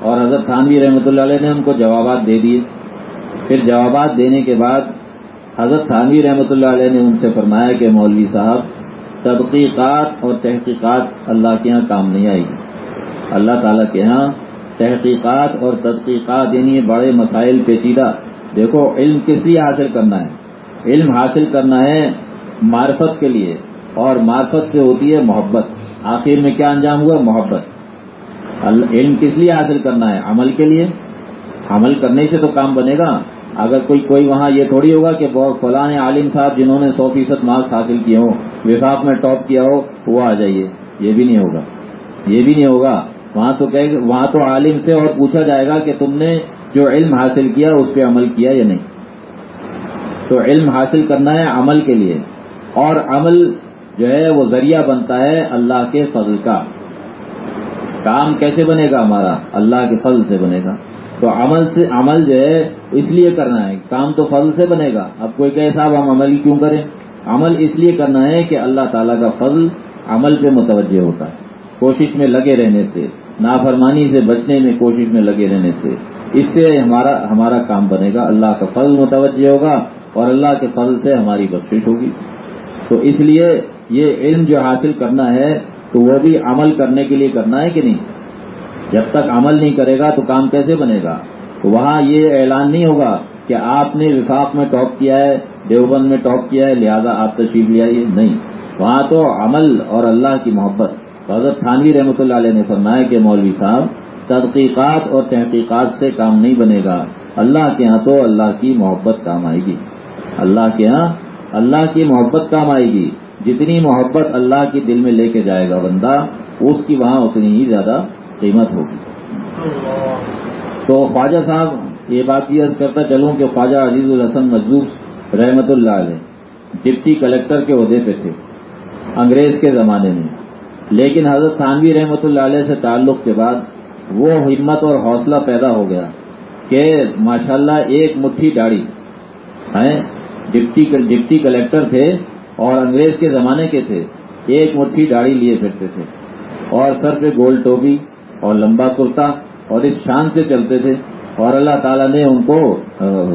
اور حضرت خانوی رحمۃ اللہ علیہ نے ان کو جوابات دے دیے۔ پھر جوابات دینے کے بعد حضرت خانوی رحمۃ اللہ علیہ نے ان سے فرمایا کہ مولوی صاحب، تحقیقات اور تحقیقات اللہ کے ہاں کام نہیں آئے گی۔ اللہ تعالیٰ کے ہاں تحقیقات اور تحقیقات یعنی بڑے مسائل پیچیدہ، دیکھو علم کس لیے حاصل کرنا ہے؟ علم حاصل کرنا ہے معرفت کے لیے، اور معرفت سے ہوتی ہے محبت۔ آخر میں کیا انجام ہوا؟ محبت۔ علم کس لیے حاصل کرنا ہے؟ عمل کے لیے۔ عمل کرنے سے تو کام بنے گا۔ اگر کوئی کوئی وہاں یہ تھوڑی ہوگا کہ فلاں عالم صاحب جنہوں نے سو فیصد مارکس حاصل کیے ہوں، وفاق میں ٹاپ کیا ہو، وہ آ جائیے۔ یہ بھی نہیں ہوگا۔ یہ بھی نہیں ہوگا۔ وہاں تو کہ وہاں تو عالم سے اور پوچھا جائے گا کہ تم نے جو علم حاصل کیا، اس پہ عمل کیا یا نہیں؟ تو علم حاصل کرنا ہے عمل کے لیے۔ اور عمل جو ہے، وہ ذریعہ بنتا ہے اللہ کے فضل کا۔ کام کیسے بنے گا ہمارا؟ اللہ کے فضل سے بنے گا۔ تو عمل سے عمل جو ہے، اس لیے کرنا ہے۔ کام تو فضل سے بنے گا۔ اب کوئی کہ صاحب، ہم عمل کیوں کریں؟ عمل اس لیے کرنا ہے کہ اللہ تعالیٰ کا فضل عمل پہ متوجہ ہوتا ہے۔ کوشش میں لگے رہنے سے، نافرمانی سے بچنے میں کوشش میں لگے رہنے سے۔ اس سے ہمارا ہمارا کام بنے گا۔ اللہ کا فضل متوجہ ہوگا اور اللہ کے فضل سے ہماری بخشش ہوگی۔ تو اس لیے یہ علم جو حاصل کرنا ہے، تو وہ بھی عمل کرنے کے لیے کرنا ہے کہ نہیں؟ جب تک عمل نہیں کرے گا تو کام کیسے بنے گا؟ تو وہاں یہ اعلان نہیں ہوگا کہ آپ نے وفاق میں ٹاپ کیا ہے، دیوبند میں ٹاپ کیا ہے، لہذا آپ تشریف لے آئیے؟ نہیں۔ وہاں تو عمل اور اللہ کی محبت۔ حضرت تھانوی رحمۃ اللہ علیہ نے فرمایا کہ مولوی صاحب، تحقیقات اور تحقیقات سے کام نہیں بنے گا۔ اللہ کے ہاں تو اللہ کی محبت کام آئے گی۔ اللہ کے ہاں اللہ کی محبت کام آئے گی۔ جتنی محبت اللہ کی دل میں لے کے جائے گا بندہ، اس کی وہاں اتنی ہی زیادہ قیمت ہوگی۔ تو خواجہ صاحب، یہ بات یہ کرتا چلوں کہ خواجہ عزیز الحسن مجلوب رحمت اللہ علیہ ڈپٹی کلیکٹر کے عہدے پہ تھے، انگریز کے زمانے میں۔ لیکن حضرت خانوی رحمۃ اللہ علیہ سے تعلق کے بعد وہ ہمت اور حوصلہ پیدا ہو گیا کہ ماشاءاللہ ایک مٹھی داڑھی ڈپٹی ڈپٹی کلیکٹر تھے اور انگریز کے زمانے کے تھے، ایک مٹھی داڑھی لیے پھرتے تھے۔ اور سر پہ گول ٹوپی اور لمبا کرتا اور اس شان سے چلتے تھے اور اللہ تعالیٰ نے ان کو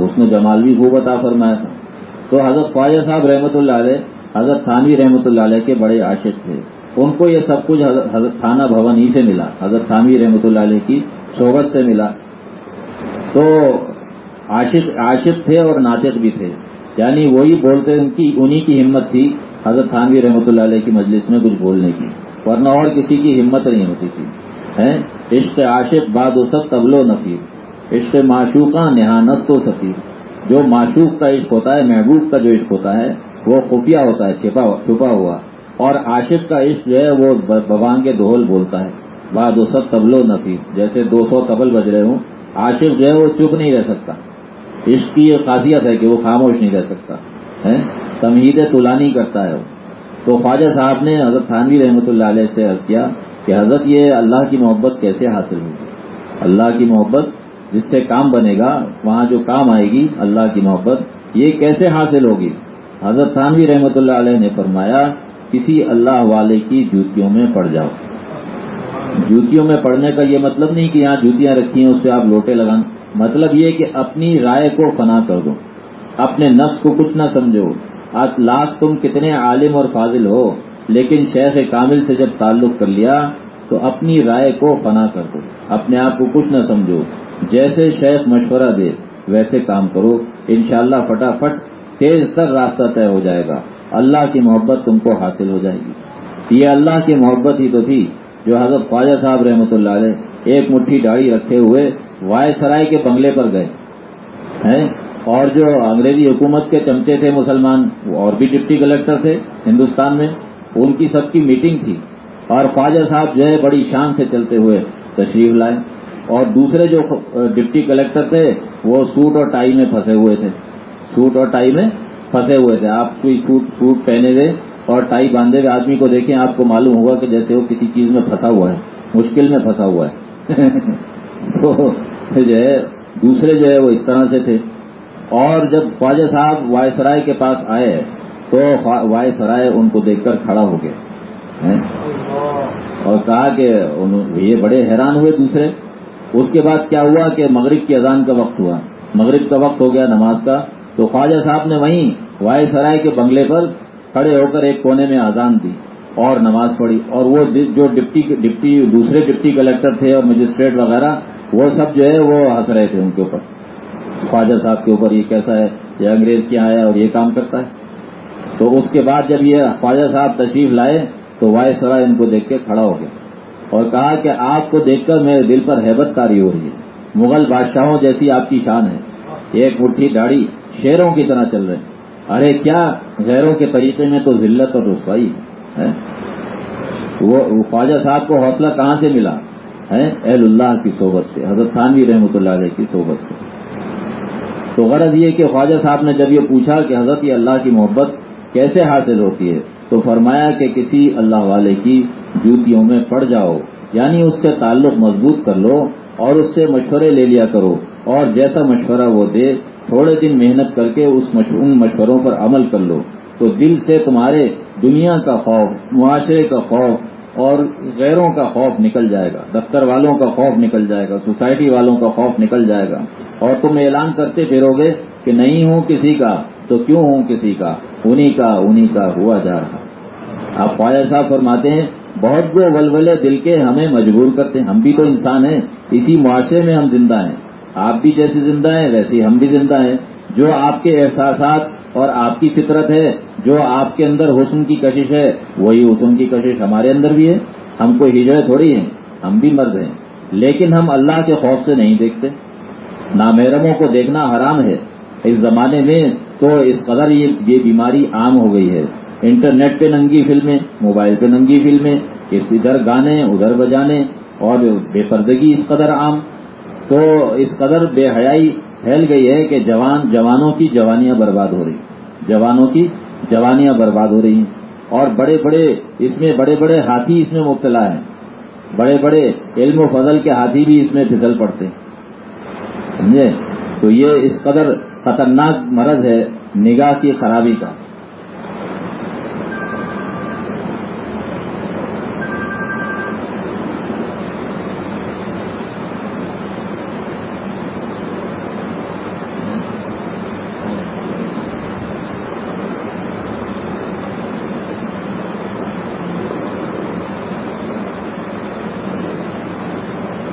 اس میں جمال بھی خوب عطا فرمایا تھا۔ تو حضرت خواجہ صاحب رحمۃ اللہ علیہ، حضرت خانوی رحمۃ اللہ علیہ کے بڑے عاشق تھے۔ ان کو یہ سب کچھ حضرت تھانہ بھون ہی سے ملا، حضرت خانوی رحمۃ اللہ علیہ کی صحبت سے ملا۔ تو عاشق عاشق تھے اور ناطق بھی تھے۔ یعنی وہی بولتے ان کی انہی کی ہمت تھی حضرت خانوی رحمۃ اللہ علیہ کی مجلس میں کچھ بولنے کی، ورنہ اور کسی کی ہمت نہیں ہوتی تھی۔ عشق عاشق باد و سب تبلو نفیر عشق معشوقہ نہانست و سفیر۔ جو معشوق کا عشق ہوتا ہے، محبوب کا جو عشق ہوتا ہے، وہ خفیہ ہوتا ہے، چھپا ہوا اور عاشق کا عشق جو ہے، وہ ببان کے دھول بولتا ہے۔ بعد و سب تبلو نفی جیسے دو سو تبل بج رہے ہوں، عاشق جو ہے، وہ چپ نہیں رہ سکتا۔ عشق کی یہ خاصیت ہے کہ وہ خاموش نہیں رہ سکتا تمہید طلانی کرتا ہے وہ۔ تو خواجہ صاحب نے حضرت خانوی رحمۃ اللہ علیہ سے عرض کیا کہ حضرت یہ اللہ کی محبت کیسے حاصل ہوگی؟ اللہ کی محبت جس سے کام بنے گا، وہاں جو کام آئے گی، اللہ کی محبت، یہ کیسے حاصل ہوگی؟ حضرت خانوی رحمۃ اللہ علیہ نے فرمایا، کسی اللہ والے کی جوتیوں میں پڑ جاؤ۔ جوتیوں میں پڑنے کا یہ مطلب نہیں کہ یہاں جوتیاں رکھی ہیں، اس پہ آپ لوٹے لگانا مطلب یہ کہ اپنی رائے کو فنا کر دو۔ اپنے نفس کو کچھ نہ سمجھو۔ آج لاکھ تم کتنے عالم اور فاضل ہو۔ لیکن شیخ کامل سے جب تعلق کر لیا تو اپنی رائے کو فنا کر دو، اپنے آپ کو کچھ نہ سمجھو۔ جیسے شیخ مشورہ دے، ویسے کام کرو۔ انشاءاللہ اللہ فٹافٹ تیز تر راستہ طے ہو جائے گا۔ اللہ کی محبت تم کو حاصل ہو جائے گی۔ یہ اللہ کی محبت ہی تو تھی جو حضرت خواجہ صاحب رحمۃ اللہ علیہ ایک مٹھی داڑھی رکھے ہوئے وائے سرائے کے بنگلے پر گئے۔ ہیں؟ اور جو انگریزی حکومت کے چمچے تھے مسلمان، وہ اور بھی ڈپٹی کلیکٹر تھے ہندوستان میں۔ ان کی سب کی میٹنگ تھی۔ اور خواجہ صاحب جو ہے بڑی شان سے چلتے ہوئے تشریف لائے۔ اور دوسرے جو ڈپٹی کلیکٹر تھے، وہ سوٹ اور ٹائی میں پھنسے ہوئے تھے۔ سوٹ اور ٹائی میں پھنسے ہوئے تھے۔ آپ کوئی سوٹ سوٹ پہنے ہوئے اور ٹائی باندھے ہوئے آدمی کو دیکھیں، آپ کو معلوم ہوگا کہ جیسے وہ کسی چیز میں پھنسا ہوا ہے۔ مشکل میں پھنسا ہوا ہے۔ تو جو ہے، دوسرے جو ہے وہ اس طرح سے تھے۔ اور جب خواجہ صاحب وائے کے پاس آئے تو وائے سرائے ان کو دیکھ کر کھڑا ہو گئے اور کہا کہ یہ بڑے حیران ہوئے دوسرے۔ اس کے بعد کیا ہوا کہ مغرب کی اذان کا وقت ہوا۔ مغرب کا وقت ہو گیا نماز کا۔ تو خواجہ صاحب نے وہیں وائے سرائے کے بنگلے پر کھڑے ہو کر ایک کونے میں اذان دی اور نماز پڑھی۔ اور وہ جو ڈپٹی ڈپٹی دوسرے ڈپٹی کلیکٹر تھے اور مجسٹریٹ وغیرہ، وہ سب جو ہے وہ ہنس رہے تھے ان کے اوپر۔ خواجہ صاحب کے اوپر یہ کیسا ہے؟ یہ انگریز کیا آیا اور یہ کام کرتا ہے؟ تو اس کے بعد جب یہ خواجہ صاحب تشریف لائے تو وائے سرائے ان کو دیکھ کے کھڑا ہو گیا اور کہا کہ آپ کو دیکھ کر میرے دل پر حیبت کاری ہو رہی ہے۔ مغل بادشاہوں جیسی آپ کی شان ہے۔ ایک مٹھی داڑھی شیروں کی طرح چل رہے ہیں ارے کیا غیروں کے طریقے میں تو ذلت اور رسوائی ہے؟ وہ خواجہ صاحب کو حوصلہ کہاں سے ملا؟ ہے؟ اہل اللہ کی صحبت سے، حضرت خانوی رحمۃ اللہ علیہ کی صحبت سے۔ تو غرض یہ کہ خواجہ صاحب نے جب یہ پوچھا کہ حضرت یہ اللہ کی محبت کیسے حاصل ہوتی ہے؟ تو فرمایا کہ کسی اللہ والے کی جوتیوں میں پڑ جاؤ یعنی اس سے تعلق مضبوط کر لو اور اس سے مشورے لے لیا کرو۔ اور جیسا مشورہ وہ دے، تھوڑے دن محنت کر کے اس ان مشوروں پر عمل کر لو۔ تو دل سے تمہارے دنیا کا خوف، معاشرے کا خوف اور غیروں کا خوف نکل جائے گا۔ دفتر والوں کا خوف نکل جائے گا، سوسائٹی والوں کا خوف نکل جائے گا۔ اور تم اعلان کرتے پھرو گے کہ نہیں ہوں کسی کا۔ تو کیوں ہوں کسی کا؟ انہی کا انہی کا ہوا جا رہا۔ آپ خواجہ صاحب فرماتے ہیں، بہت جو ولولے دل کے ہمیں مجبور کرتے ہیں۔ ہم بھی تو انسان ہیں، اسی معاشرے میں ہم زندہ ہیں۔ آپ بھی جیسے زندہ ہیں، ویسے ہم بھی زندہ ہیں۔ جو آپ کے احساسات اور آپ کی فطرت ہے، جو آپ کے اندر حسن کی کشش ہے، وہی حسن کی کشش ہمارے اندر بھی ہے۔ ہم کوئی ہجڑے تھوڑی ہیں، ہم بھی مرد ہیں۔ لیکن ہم اللہ کے خوف سے نہیں دیکھتے۔ نامحرموں کو دیکھنا حرام ہے۔ اس زمانے میں تو اس قدر یہ بیماری عام ہو گئی ہے۔ انٹرنیٹ پہ ننگی فلمیں، موبائل پہ ننگی فلمیں اس ادھر گانے، ادھر بجانے، اور بے پردگی اس قدر عام۔ تو اس قدر بے حیائی پھیل گئی ہے کہ جوان، جوانوں کی جوانیاں برباد ہو رہی جوانوں کی جوانیاں برباد ہو رہی ہیں۔ اور بڑے بڑے اس میں بڑے بڑے ہاتھی اس میں مبتلا ہیں۔ بڑے بڑے علم و فضل کے ہاتھی بھی اس میں پھسل پڑتے سمجھے؟ تو یہ اس قدر خطرناک مرض ہے نگاہ کی خرابی کا۔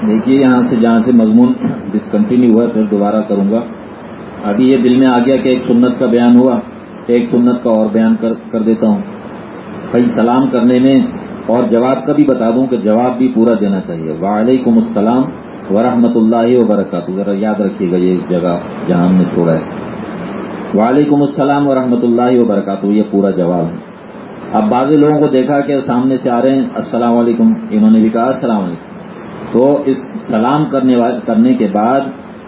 دیکھیے یہاں سے جہاں سے مضمون ڈسکنٹینیو ہوا پھر دوبارہ کروں گا۔ ابھی یہ دل میں آ گیا کہ ایک سنت کا بیان ہوا، ایک سنت کا اور بیان کر کر دیتا ہوں۔ کئی سلام کرنے میں اور جواب کا بھی بتا دوں کہ جواب بھی پورا دینا چاہیے۔ وعلیکم السلام ورحمۃ اللہ وبرکاتہ۔ ذرا یاد رکھیے گا، یہ جگہ جہاں ہم نے چھوڑا ہے۔ وعلیکم السلام ورحمۃ اللہ وبرکاتہ۔ یہ پورا جواب ہے۔ اب بعض لوگوں کو دیکھا کہ سامنے سے آ رہے ہیں، السلام علیکم، انہوں نے بھی کہا السلام علیکم۔ تو اس سلام کرنے کرنے کے بعد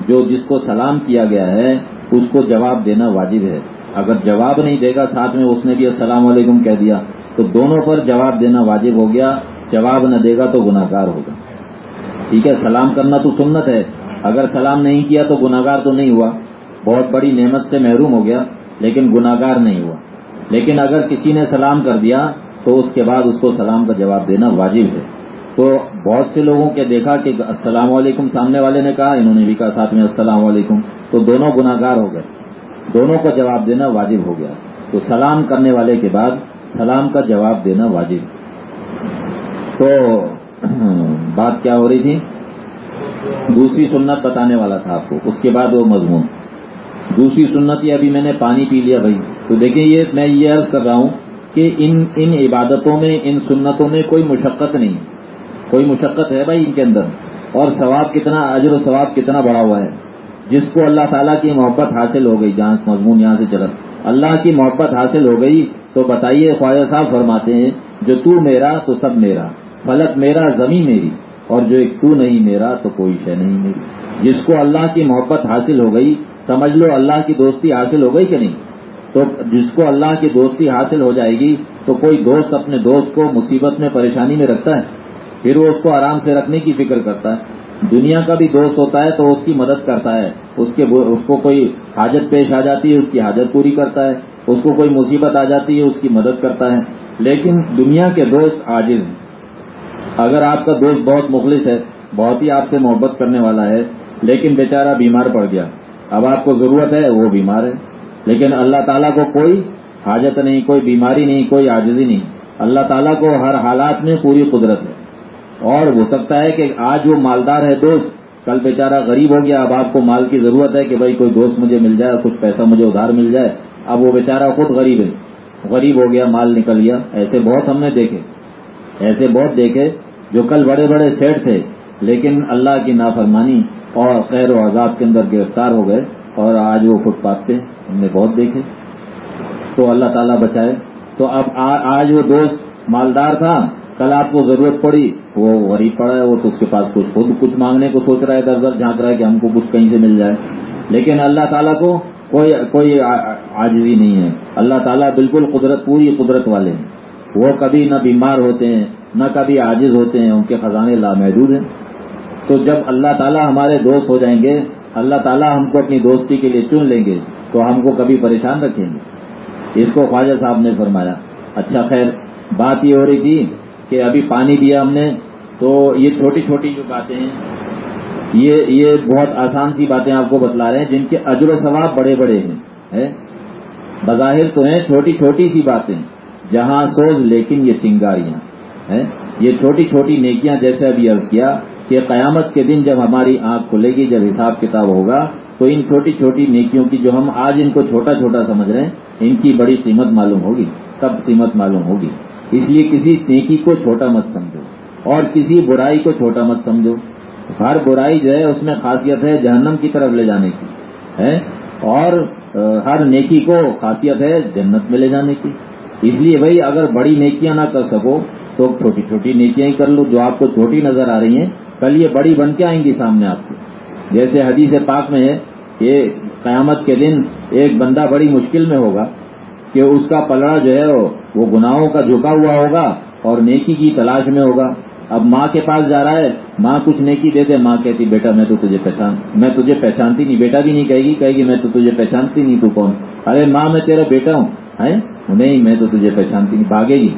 جو جس کو سلام کیا گیا ہے، اس کو جواب دینا واجب ہے۔ اگر جواب نہیں دے گا ساتھ میں اس نے بھی السلام علیکم کہہ دیا، تو دونوں پر جواب دینا واجب ہو گیا۔ جواب نہ دے گا تو گناگار ہوگا۔ ٹھیک ہے، سلام کرنا تو سنت ہے۔ اگر سلام نہیں کیا تو گناگار تو نہیں ہوا۔ بہت بڑی نعمت سے محروم ہو گیا، لیکن گناگار نہیں ہوا۔ لیکن اگر کسی نے سلام کر دیا، تو اس کے بعد اس کو سلام کا جواب دینا واجب ہے۔ تو بہت سے لوگوں کے دیکھا کہ السلام علیکم سامنے والے نے کہا، انہوں نے بھی کہا ساتھ میں السلام علیکم، تو دونوں گناگار ہو گئے۔ دونوں کا جواب دینا واجب ہو گیا۔ تو سلام کرنے والے کے بعد سلام کا جواب دینا واجب۔ تو بات کیا ہو رہی تھی؟ دوسری سنت بتانے والا تھا آپ کو، اس کے بعد وہ مضمون۔ دوسری سنت یہ ابھی میں نے پانی پی لیا بھائی۔ تو دیکھیں یہ میں یہ عرض کر رہا ہوں کہ ان ان عبادتوں میں، ان سنتوں میں کوئی مشقت نہیں۔ کوئی مشقت ہے بھائی ان کے اندر؟ اور ثواب کتنا، اجر و ثواب کتنا بڑا ہوا ہے؟ جس کو اللہ تعالیٰ کی محبت حاصل ہو گئی، جہاں مضمون یہاں سے چلا اللہ کی محبت حاصل ہو گئی تو بتائیے خواجہ صاحب فرماتے ہیں، جو تو میرا تو سب میرا، فلک میرا، زمین میری، اور جو ایک تو نہیں میرا تو کوئی شے نہیں میری۔ جس کو اللہ کی محبت حاصل ہو گئی، سمجھ لو اللہ کی دوستی حاصل ہو گئی کہ نہیں؟ تو جس کو اللہ کی دوستی حاصل ہو جائے گی تو کوئی دوست اپنے دوست کو مصیبت میں، پریشانی میں رکھتا ہے؟ پھر وہ اس کو آرام سے رکھنے کی فکر کرتا ہے۔ دنیا کا بھی دوست ہوتا ہے تو اس کی مدد کرتا ہے۔ اس کے اس کو کوئی حاجت پیش آ جاتی ہے، اس کی حاجت پوری کرتا ہے۔ اس کو کوئی مصیبت آ جاتی ہے، اس کی مدد کرتا ہے۔ لیکن دنیا کے دوست عاجز۔ ہیں اگر آپ کا دوست بہت مخلص ہے، بہت ہی آپ سے محبت کرنے والا ہے، لیکن بیچارہ بیمار پڑ گیا۔ اب آپ کو ضرورت ہے، وہ بیمار ہے۔ لیکن اللہ تعالیٰ کو کوئی حاجت نہیں، کوئی بیماری نہیں، کوئی عاجزی نہیں۔ اللہ تعالیٰ کو ہر حالات میں پوری قدرت ہے۔ اور ہو سکتا ہے کہ آج وہ مالدار ہے دوست، کل بیچارہ غریب ہو گیا، اب آپ کو مال کی ضرورت ہے کہ بھائی کوئی دوست مجھے مل جائے، کچھ پیسہ مجھے ادھار مل جائے۔ اب وہ بیچارہ خود غریب ہے۔ غریب ہو گیا، مال نکل گیا۔ ایسے بہت ہم نے دیکھے۔ ایسے بہت دیکھے جو کل بڑے بڑے سیٹ تھے، لیکن اللہ کی نافرمانی اور خیر و عذاب کے اندر گرفتار ہو گئے اور آج وہ فٹ پاتھ پہ ہم نے بہت دیکھے۔ تو اللہ تعالیٰ بچائے۔ تو اب آج وہ دوست مالدار تھا۔ کل آپ کو ضرورت پڑی، وہ غریب پڑا ہے، وہ تو اس کے پاس کچھ خود، کچھ مانگنے کو سوچ رہا ہے در در جھانک رہا ہے کہ ہم کو کچھ کہیں سے مل جائے۔ لیکن اللہ تعالیٰ کو کوئی کوئی عاجزی نہیں ہے۔ اللہ تعالیٰ بالکل قدرت، پوری قدرت والے ہیں۔ وہ کبھی نہ بیمار ہوتے ہیں، نہ کبھی عاجز ہوتے ہیں، ان کے خزانے لامحدود ہیں۔ تو جب اللہ تعالیٰ ہمارے دوست ہو جائیں گے، اللہ تعالیٰ ہم کو اپنی دوستی کے لیے چن لیں گے، تو ہم کو کبھی پریشان رکھیں گے۔ اس کو خواجہ صاحب نے فرمایا اچھا خیر، بات یہ ہو رہی تھی کہ ابھی پانی دیا ہم نے، تو یہ چھوٹی چھوٹی جو باتیں ہیں، یہ یہ بہت آسان سی باتیں آپ کو بتلا رہے ہیں، جن کے اجر و ثواب بڑے بڑے ہیں بظاہر تو ہیں چھوٹی چھوٹی سی باتیں، جہاں سوز لیکن یہ چنگاریاں یہ چھوٹی چھوٹی نیکیاں جیسے ابھی عرض کیا کہ قیامت کے دن جب ہماری آنکھ کھلے گی، جب حساب کتاب ہوگا، تو ان چھوٹی چھوٹی نیکیوں کی جو ہم آج ان کو چھوٹا چھوٹا سمجھ رہے ہیں، ان کی بڑی قیمت معلوم ہوگی کب قیمت معلوم ہوگی۔ اس لیے کسی نیکی کو چھوٹا مت سمجھو اور کسی برائی کو چھوٹا مت سمجھو۔ ہر برائی جو ہے، اس میں خاصیت ہے جہنم کی طرف لے جانے کی، ہے؟ اور ہر نیکی کو خاصیت ہے جنت میں لے جانے کی۔ اس لیے بھائی، اگر بڑی نیکیاں نہ کر سکو، تو چھوٹی چھوٹی نیکیاں ہی کر لو جو آپ کو چھوٹی نظر آ رہی ہیں۔ کل یہ بڑی بن کے آئیں گی سامنے آپ کو۔ جیسے حدیث پاک میں ہے کہ قیامت کے دن ایک بندہ بڑی مشکل میں ہوگا۔ کہ اس کا پلڑا جو ہے وہ گناہوں کا جھکا ہوا ہوگا اور نیکی کی تلاش میں ہوگا۔ اب ماں کے پاس جا رہا ہے، ماں کچھ نیکی دے دے۔ ماں کہتی، بیٹا، میں تو تجھے پہچان میں تجھے پہچانتی نہیں۔ بیٹا بھی نہیں کہے گی کہے گی، میں تو تجھے پہچانتی نہیں، تو کون؟ ارے ماں، میں تیرا بیٹا ہوں۔ نہیں، میں تو تجھے پہچانتی نہیں۔ بھاگے گی۔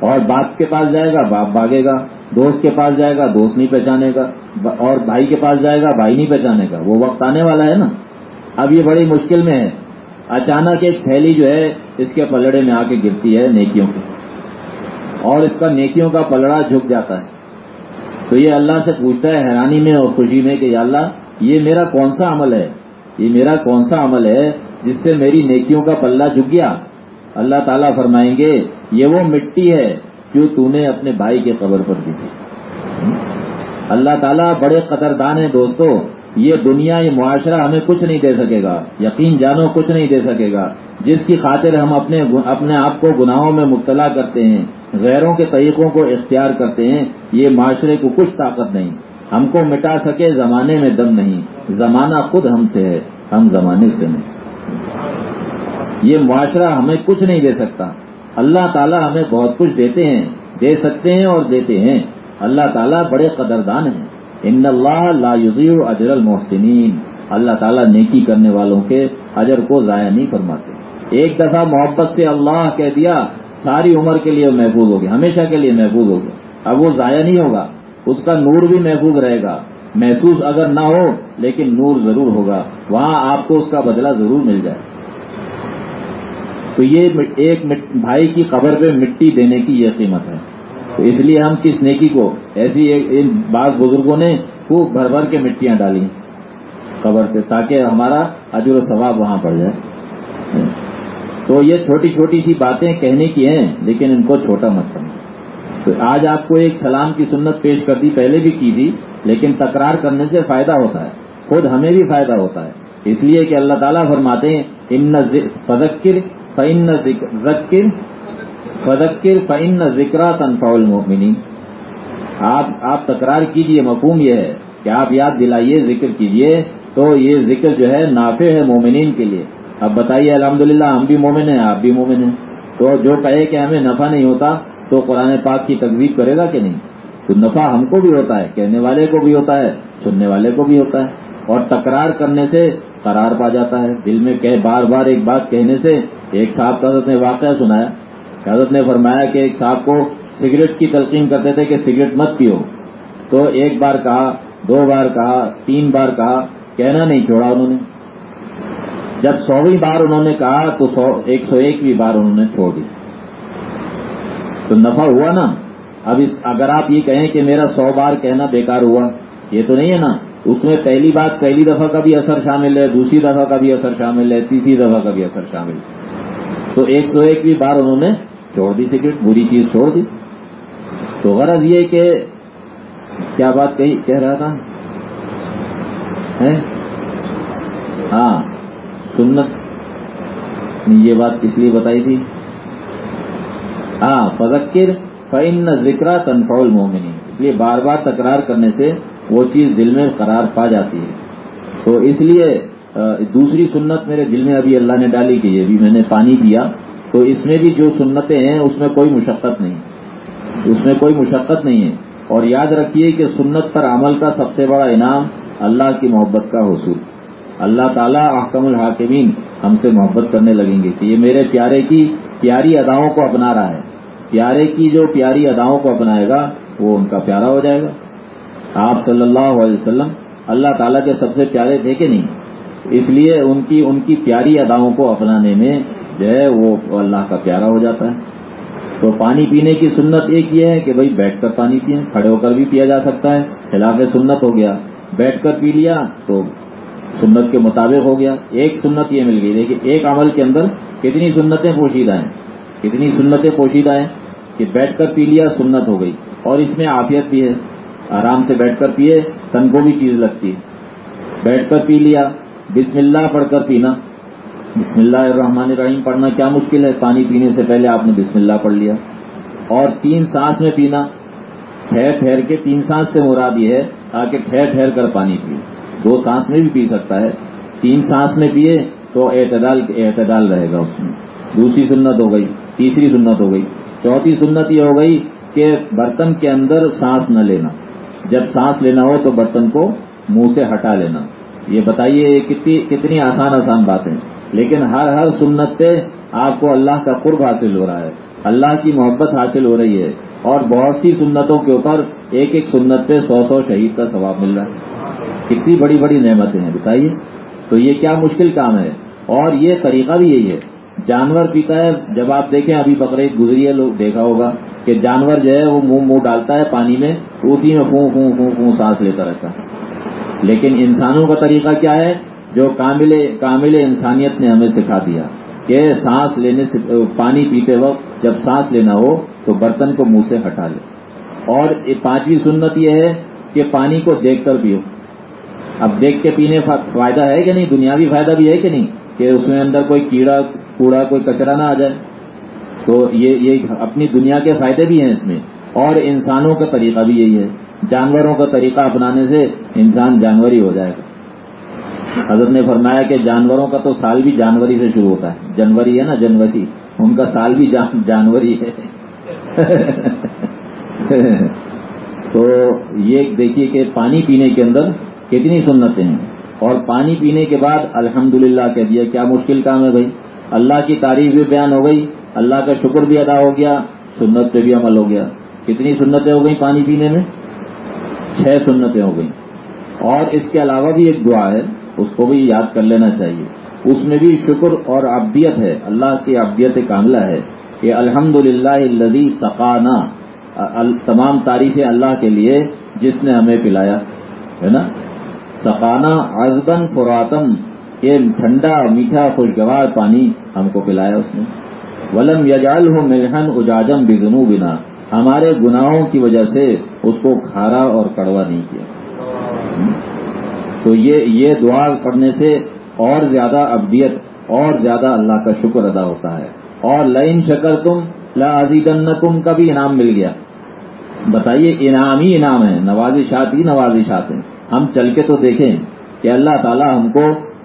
اور باپ کے پاس جائے گا، باپ بھاگے گا۔ دوست کے پاس جائے گا، دوست نہیں پہچانے گا۔ اور بھائی کے پاس جائے گا، بھائی نہیں پہچانے گا۔ وہ وقت آنے والا ہے نا۔ اب یہ بڑی مشکل میں ہے۔ اچانک ایک تھیلی جو ہے اس کے پلڑے میں آ کے گرتی ہے نیکیوں کی اور اس کا نیکیوں کا پلڑا جھک جاتا ہے۔ تو یہ اللہ سے پوچھتا ہے حیرانی میں اور خوشی میں کہ یا اللہ، یہ میرا کون سا عمل ہے؟ یہ میرا کون سا عمل ہے جس سے میری نیکیوں کا پلہ جھک گیا؟ اللہ تعالیٰ فرمائیں گے، یہ وہ مٹی ہے جو تو نے اپنے بھائی کے قبر پر دی تھی اللہ تعالیٰ بڑے قدردان ہیں دوستو۔ یہ دنیا یہ معاشرہ ہمیں کچھ نہیں دے سکے گا۔ یقین جانو کچھ نہیں دے سکے گا۔ جس کی خاطر ہم اپنے اپنے آپ کو گناہوں میں مبتلا کرتے ہیں، غیروں کے طریقوں کو اختیار کرتے ہیں، یہ معاشرے کو کچھ طاقت نہیں۔ ہم کو مٹا سکے زمانے میں دم نہیں۔ زمانہ خود ہم سے ہے، ہم زمانے سے نہیں۔ یہ معاشرہ ہمیں کچھ نہیں دے سکتا۔ اللہ تعالیٰ ہمیں بہت کچھ دیتے ہیں، دے سکتے ہیں اور دیتے ہیں۔ اللہ تعالیٰ بڑے قدردان ہیں۔ ان اللہ لا یضیع اجر المحسنین اللہ تعالیٰ نیکی کرنے والوں کے اجر کو ضائع نہیں فرماتے۔ ایک دفعہ محبت سے اللہ کہہ دیا، ساری عمر کے لیے محفوظ ہو گیا ہمیشہ کے لیے محفوظ ہو گیا اب وہ ضائع نہیں ہوگا، اس کا نور بھی محفوظ رہے گا۔ محسوس اگر نہ ہو، لیکن نور ضرور ہوگا۔ وہاں آپ کو اس کا بدلہ ضرور مل جائے۔ تو یہ ایک بھائی کی قبر پہ مٹی دینے کی یہ قیمت ہے۔ تو اس لیے ہم کس نیکی کو، ایسی ایک بعض بزرگوں نے خوب بھر بھر کے مٹیاں ڈالی قبر پہ تاکہ ہمارا عجر و ثواب وہاں پڑ جائے۔ تو یہ چھوٹی چھوٹی سی باتیں کہنے کی ہیں، لیکن ان کو چھوٹا مت سمجھو۔ تو آج آپ کو ایک سلام کی سنت پیش کر دی پہلے بھی کی تھی، لیکن تکرار کرنے سے فائدہ ہوتا ہے۔ خود ہمیں بھی فائدہ ہوتا ہے۔ اس لیے کہ اللہ تعالیٰ فرماتے ہیں، ان فذکر فعن ذکر فذکر فعن ذکر تنفع المؤمنین۔ آپ آپ تکرار کیجیے، مفہوم یہ ہے کہ آپ یاد دلائیے، ذکر کیجیے، تو یہ ذکر جو ہے نافع ہے مومنین کے لیے۔ اب بتائیے، الحمدللہ، ہم بھی مومن ہیں، آپ بھی مومن ہیں۔ تو جو کہے کہ ہمیں نفع نہیں ہوتا، تو قرآن پاک کی تقویب کرے گا کہ نہیں؟ تو نفع ہم کو بھی ہوتا ہے، کہنے والے کو بھی ہوتا ہے، سننے والے کو بھی ہوتا ہے۔ اور تکرار کرنے سے قرار پا جاتا ہے۔ دل میں کہ بار بار ایک بات کہنے سے ایک صاحب حضرت نے واقعہ سنایا۔ حضرت نے فرمایا کہ ایک صاحب کو سگریٹ کی تلقین کرتے تھے کہ سگریٹ مت پیو۔ تو ایک بار کہا، دو بار کہا، تین بار کہا، کہنا نہیں چھوڑا انہوں نے۔ جب سوویں بار انہوں نے کہا، تو سو، ایک سو ایکویں بار انہوں نے چھوڑ دی۔ تو نفع ہوا نا؟ اب اس، اگر آپ یہ کہیں کہ میرا سو بار کہنا بیکار ہوا، یہ تو نہیں ہے نا؟ اس میں پہلی بات پہلی دفعہ کا بھی اثر شامل ہے، دوسری دفعہ کا بھی اثر شامل ہے، تیسری دفعہ کا بھی اثر شامل ہے۔ تو ایک سو ایک بھی بار انہوں نے چھوڑ دی سگریٹ بری چیز چھوڑ دی۔ تو غرض یہ کہ کیا بات کہہ رہا تھا؟ ہاں سنت یہ بات کس لیے بتائی تھی۔ ہاں فذکر فعن ذکر تنفع المومنی اس لیے بار بار تکرار کرنے سے وہ چیز دل میں قرار پا جاتی ہے۔ تو اس لیے دوسری سنت میرے دل میں ابھی اللہ نے ڈالی کہ یہ بھی میں نے پانی پیا۔ تو اس میں بھی جو سنتیں ہیں، اس میں کوئی مشقت نہیں۔ اس میں کوئی مشقت نہیں ہے۔ اور یاد رکھیے کہ سنت پر عمل کا سب سے بڑا انعام اللہ کی محبت کا حصول۔ اللہ تعالیٰ احکم الحاکمین ہم سے محبت کرنے لگیں گے کہ یہ میرے پیارے کی پیاری اداؤں کو اپنا رہا ہے۔ پیارے کی جو پیاری اداؤں کو اپنائے گا، وہ ان کا پیارا ہو جائے گا۔ آپ صلی اللہ علیہ وسلم اللہ تعالیٰ کے سب سے پیارے تھے کہ نہیں؟ اس لیے ان کی ان کی پیاری اداؤں کو اپنانے میں جو ہے وہ اللہ کا پیارا ہو جاتا ہے۔ تو پانی پینے کی سنت ایک یہ ہے کہ بھائی بیٹھ کر پانی پئیں، کھڑے ہو کر بھی پیا جا سکتا ہے۔ خلاف سنت ہو گیا، بیٹھ کر پی لیا تو سنت کے مطابق ہو گیا۔ ایک سنت یہ مل گئی لیکن ایک عمل کے اندر کتنی سنتیں پوشیدہ ہیں۔ کتنی سنتیں پوشیدہ ہیں کہ بیٹھ کر پی لیا، سنت ہو گئی۔ اور اس میں عافیت بھی ہے۔ آرام سے بیٹھ کر پیے تن کو بھی چیز لگتی ہے۔ بیٹھ کر پی لیا، بسم اللہ پڑھ کر پینا۔ بسم اللہ الرحمن الرحیم، پڑھنا کیا مشکل ہے؟ پانی پینے سے پہلے آپ نے بسم اللہ پڑھ لیا۔ اور تین سانس میں پینا۔ ٹھہر ٹھہر کے تین سانس سے مراد یہ ہے، تاکہ ٹھہر ٹھہر کر پانی پیے۔ دو سانس میں بھی پی سکتا ہے۔ تین سانس میں پیے تو اعتدال اعتدال رہے گا اس میں۔ دوسری سنت ہو گئی، تیسری سنت ہو گئی۔ چوتھی سنت یہ ہو گئی کہ برتن کے اندر سانس نہ لینا۔ جب سانس لینا ہو تو برتن کو منہ سے ہٹا لینا۔ یہ بتائیے کتنی کتنی آسان آسان باتیں لیکن ہر ہر سنت سے آپ کو اللہ کا قرب حاصل ہو رہا ہے۔ اللہ کی محبت حاصل ہو رہی ہے اور بہت سی سنتوں کے اوپر ایک ایک سنت پہ سو سو شہید کا ثواب مل رہا ہے۔ کتنی بڑی بڑی نعمتیں ہیں، بتائیے۔ تو یہ کیا مشکل کام ہے؟ اور یہ طریقہ بھی یہی ہے۔ جانور پیتا ہے، جب آپ دیکھیں ابھی بقرعید گزری ہے، لوگ دیکھا ہوگا کہ جانور جو ہے وہ منہ منہ ڈالتا ہے پانی میں، اسی میں فون فون فون فون سانس لیتا رہتا ہے۔ لیکن انسانوں کا طریقہ کیا ہے؟ جو کامل کامل انسانیت نے ہمیں سکھا دیا کہ سانس لینے سے پانی پیتے وقت جب سانس لینا ہو تو برتن کو منہ سے ہٹا لے۔ اور پانچویں سنت یہ ہے کہ پانی کو دیکھ کر پیو۔ اب دیکھ کے پینے فائدہ ہے کہ نہیں؟ دنیاوی فائدہ بھی ہے کہ نہیں؟ کہ اس میں اندر کوئی کیڑا کوڑا، کوئی کچرا نہ آ جائے۔ تو یہ یہ اپنی دنیا کے فائدے بھی ہیں اس میں۔ اور انسانوں کا طریقہ بھی یہی ہے۔ جانوروں کا طریقہ اپنانے سے انسان جانور ہی ہو جائے گا۔ حضرت نے فرمایا کہ جانوروں کا تو سال بھی جانوری سے شروع ہوتا ہے۔ جنوری ہے نا، جنوری۔ ان کا سال بھی جانوری ہے۔ تو یہ دیکھیے کہ پانی پینے کے اندر کتنی سنتیں ہیں۔ اور پانی پینے کے بعد الحمد للہ کہہ دیا، کیا مشکل کام ہے بھائی؟ اللہ کی تعریف بھی بیان ہو گئی، اللہ کا شکر بھی ادا ہو گیا، سنت پہ بھی عمل ہو گیا۔ کتنی سنتیں ہو گئی پانی پینے میں؟ چھ سنتیں ہو گئی اور اس کے علاوہ بھی ایک دعا ہے۔ اس کو بھی یاد کر لینا چاہیے۔ اس میں بھی شکر اور ابدیت ہے۔ اللہ کی ابدیت کاملہ ہے کہ الحمد للہ لدی سقانہ تمام تعریفیں اللہ کے لیے جس نے ہمیں پلایا، ہے نا؟ سقانہ ازبن فراتم یہ ٹھنڈا، میٹھا، خوشگوار پانی ہم کو پلایا اس نے۔ ولم یجال ہو ملحن اجاجم بگنو بنا ہمارے گناہوں کی وجہ سے اس کو کھارا اور کڑوا نہیں کیا۔ تو یہ یہ دعا پڑھنے سے اور زیادہ ابدیت اور زیادہ اللہ کا شکر ادا ہوتا ہے۔ اور لائن شکر تم لازیدن کا بھی انعام مل گیا۔ بتائیے، انعام ہی انعام ہے، نوازشات ہی نوازشات ہیں۔ ہم چل کے تو دیکھیں کہ اللہ تعالیٰ ہم کو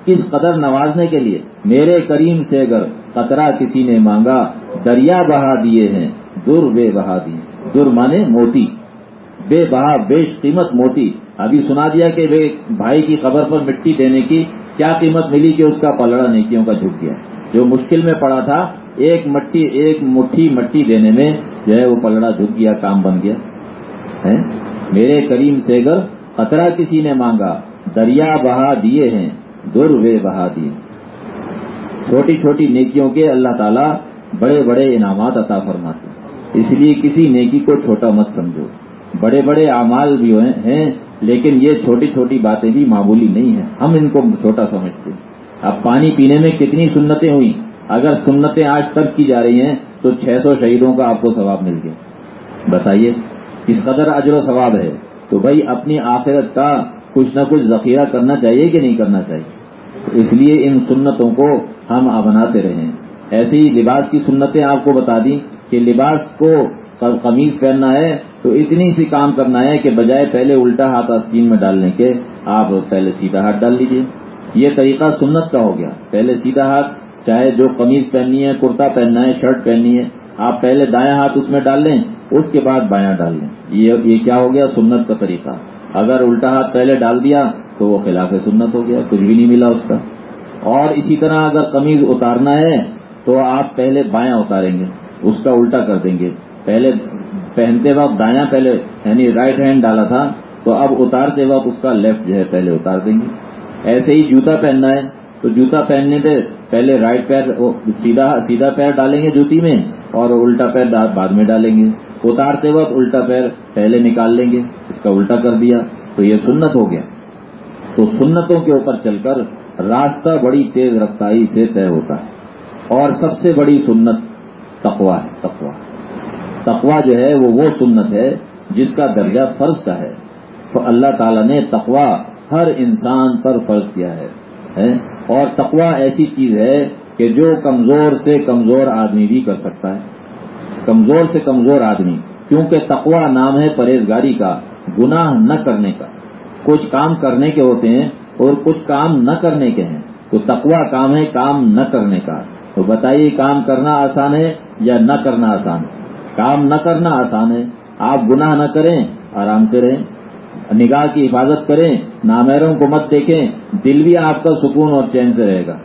کس قدر نوازنے کے لیے، میرے کریم سے اگر قطرہ کسی نے مانگا، دریا بہا دیے ہیں، در بے بہا دیے در مانے موتی، بے بہا، بیش قیمت موتی۔ ابھی سنا دیا کہ بھائی کی قبر پر مٹی دینے کی کیا قیمت ملی کہ اس کا پلڑا نیکیوں کا جھک گیا۔ جو مشکل میں پڑا تھا، ایک مٹی، ایک مٹھی مٹی دینے میں جو ہے وہ پلڑا جھک گیا، کام بن گیا۔ میرے کریم سے اگر قطرہ کسی نے مانگا، دریا بہا دیے ہیں در وے بہا دیے۔ چھوٹی چھوٹی نیکیوں کے اللہ تعالیٰ بڑے بڑے انعامات عطا فرماتے اس لیے کسی نیکی کو چھوٹا مت سمجھو۔ بڑے بڑے اعمال بھی ہیں لیکن یہ چھوٹی چھوٹی باتیں بھی معمولی نہیں ہیں۔ ہم ان کو چھوٹا سمجھتے ہیں۔ اب پانی پینے میں کتنی سنتیں ہوئی اگر سنتیں آج تک کی جا رہی ہیں، تو چھ سو شہیدوں کا آپ کو ثواب مل گیا۔ بتائیے کس قدر اجر و ثواب ہے تو بھائی اپنی آخرت کا کچھ نہ کچھ ذخیرہ کرنا چاہیے کہ نہیں کرنا چاہیے؟ اس لیے ان سنتوں کو ہم بناتے رہیں ایسی ہی لباس کی سنتیں آپ کو بتا دیں کہ لباس کو قمیض پہننا ہے تو اتنی سی کام کرنا ہے کہ بجائے پہلے الٹا ہاتھ آستین میں ڈالنے کے آپ پہلے سیدھا ہاتھ ڈال لیجیے یہ طریقہ سنت کا ہو گیا۔ پہلے سیدھا ہاتھ، چاہے جو قمیض پہننی ہے، کرتا پہننا ہے، شرٹ پہننی ہے، آپ پہلے دائیں ہاتھ اس میں ڈال لیں، اس کے بعد بایاں ڈال لیں۔ یہ کیا ہو گیا؟ سنت کا طریقہ۔ اگر الٹا ہاتھ پہلے ڈال دیا تو وہ خلاف سنت ہو گیا، کچھ بھی نہیں ملا اس کا۔ اور اسی طرح اگر قمیض اتارنا ہے تو آپ پہلے بایاں اتاریں گے، اس کا الٹا کر دیں گے۔ پہلے پہنتے وقت دایاں پہلے یعنی رائٹ ہینڈ ڈالا تھا، تو اب اتارتے وقت اس کا لیفٹ جو ہے پہلے اتار دیں گے۔ ایسے ہی جوتا پہننا ہے۔ تو جوتا پہننے سے پہلے رائٹ پیر سیدھا سیدھا پیر ڈالیں گے جوتی میں اور الٹا پیر بعد میں ڈالیں گے۔ اتارتے وقت الٹا پیر پہلے نکال لیں گے۔ اس کا الٹا کر دیا۔ تو یہ سنت ہو گیا۔ تو سنتوں کے اوپر چل کر راستہ بڑی تیز رفتاری سے طے ہوتا ہے۔ اور سب سے بڑی سنت تقوا ہے تقوا تقوا جو ہے وہ وہ سنت ہے جس کا درجہ فرض کا ہے۔ تو اللہ تعالیٰ نے تقوا ہر انسان پر فرض کیا ہے اور تقوا ایسی چیز ہے کہ جو کمزور سے کمزور آدمی بھی کر سکتا ہے۔ کمزور سے کمزور آدمی، کیونکہ تقوا نام ہے پرہیزگاری کا، گناہ نہ کرنے کا۔ کچھ کام کرنے کے ہوتے ہیں اور کچھ کام نہ کرنے کے ہیں۔ تو تقوا کام ہے کام نہ کرنے کا۔ تو بتائیے کام کرنا آسان ہے یا نہ کرنا آسان ہے؟ کام نہ کرنا آسان ہے۔ آپ گناہ نہ کریں، آرام سے رہیں۔ نگاہ کی حفاظت کریں نامیروں کو مت دیکھیں۔ دل بھی آپ کا سکون اور چین سے رہے گا۔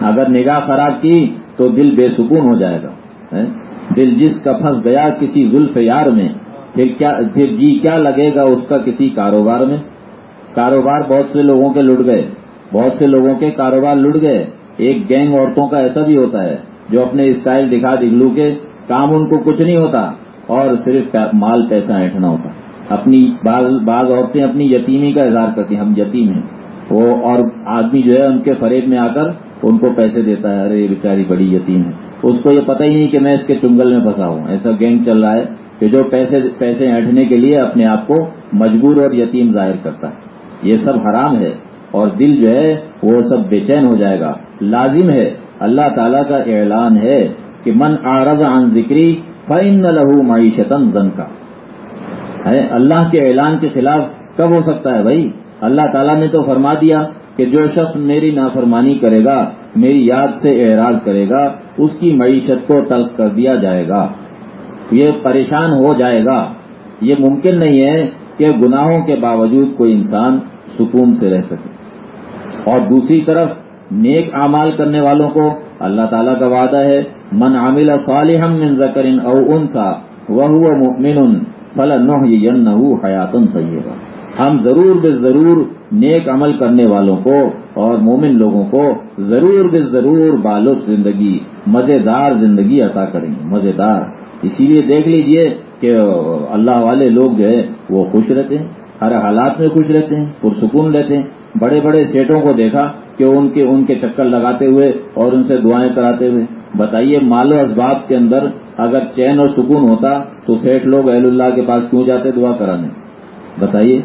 اگر نگاہ خراب کی تو دل بے سکون ہو جائے گا۔ دل جس کا پھنس گیا کسی زلف یار میں، پھر کیا پھر جی کیا لگے گا اس کا کسی کاروبار میں؟ کاروبار بہت سے لوگوں کے لٹ گئے۔ بہت سے لوگوں کے کاروبار لٹ گئے۔ ایک گینگ عورتوں کا ایسا بھی ہوتا ہے جو اپنے اسٹائل دکھا دکھلو کے کام ان کو کچھ نہیں ہوتا اور صرف مال، پیسہ اینٹنا ہوتا۔ اپنی بعض بعض عورتیں اپنی یتیمی کا اظہار کرتی ہیں، ہم یتیم ہیں۔ وہ اور آدمی جو ہے ان کے فریب میں آ کر ان کو پیسے دیتا ہے۔ ارے بیچاری بڑی یتیم ہے۔ اس کو یہ پتہ ہی نہیں کہ میں اس کے چنگل میں پھنسا ہوں۔ ایسا گینگ چل رہا ہے کہ جو پیسے پیسے اینٹنے کے لیے اپنے آپ کو مجبور اور یتیم ظاہر کرتا ہے۔ یہ سب حرام ہے اور دل جو ہے وہ سب بے چین ہو جائے گا۔ لازم ہے، اللہ تعالیٰ کا اعلان ہے۔ کہ من آرز عن ذکری فن لہو معیشتن زن کا اللہ کے اعلان کے خلاف کب ہو سکتا ہے بھائی؟ اللہ تعالیٰ نے تو فرما دیا کہ جو شخص میری نافرمانی کرے گا، میری یاد سے اعراض کرے گا، اس کی معیشت کو تلق کر دیا جائے گا۔ یہ پریشان ہو جائے گا۔ یہ ممکن نہیں ہے کہ گناہوں کے باوجود کوئی انسان سکون سے رہ سکے۔ اور دوسری طرف نیک اعمال کرنے والوں کو اللہ تعالیٰ کا وعدہ ہے، من عامل صالح من ذکر او انسا وہ مؤمن فلن حیاتن طیبہ. ہم ضرور بے ضرور نیک عمل کرنے والوں کو اور مومن لوگوں کو ضرور بے ضرور بالف زندگی، مزیدار زندگی عطا کریں گے، مزیدار۔ اسی لیے دیکھ لیجیے کہ اللہ والے لوگ جو ہے، وہ خوش رہتے ہیں، ہر حالات میں خوش رہتے ہیں، پرسکون رہتے ہیں۔ بڑے بڑے سیٹوں کو دیکھا کہ ان کے ان کے چکر لگاتے ہوئے اور ان سے دعائیں کراتے ہوئے۔ بتائیے، مال و اسباب کے اندر اگر چین اور سکون ہوتا تو سیٹ لوگ اہل اللہ کے پاس کیوں جاتے دعا کرانے؟ بتائیے،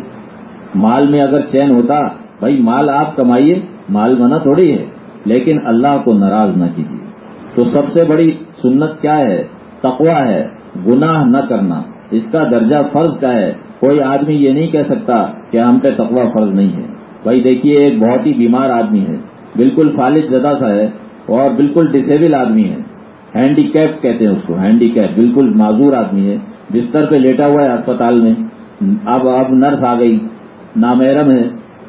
مال میں اگر چین ہوتا، بھائی مال آپ کمائیے، مال منع تھوڑی ہے، لیکن اللہ کو ناراض نہ کیجیے۔ تو سب سے بڑی سنت کیا ہے؟ تقوا ہے، گناہ نہ کرنا۔ اس کا درجہ فرض کا ہے۔ کوئی آدمی یہ نہیں کہہ سکتا کہ ہم پہ تقوا فرض نہیں ہے۔ بھائی دیکھیے، ایک بہت ہی بیمار آدمی ہے۔ بالکل فالج زدہ سا ہے اور بالکل ڈسیبل آدمی ہے۔ ہینڈی کیپ کہتے ہیں اس کو ہینڈی کیپ بالکل معذور آدمی ہے۔ بستر پہ لیٹا ہوا ہے اسپتال میں۔ اب اب نرس آ گئی، نامحرم ہے۔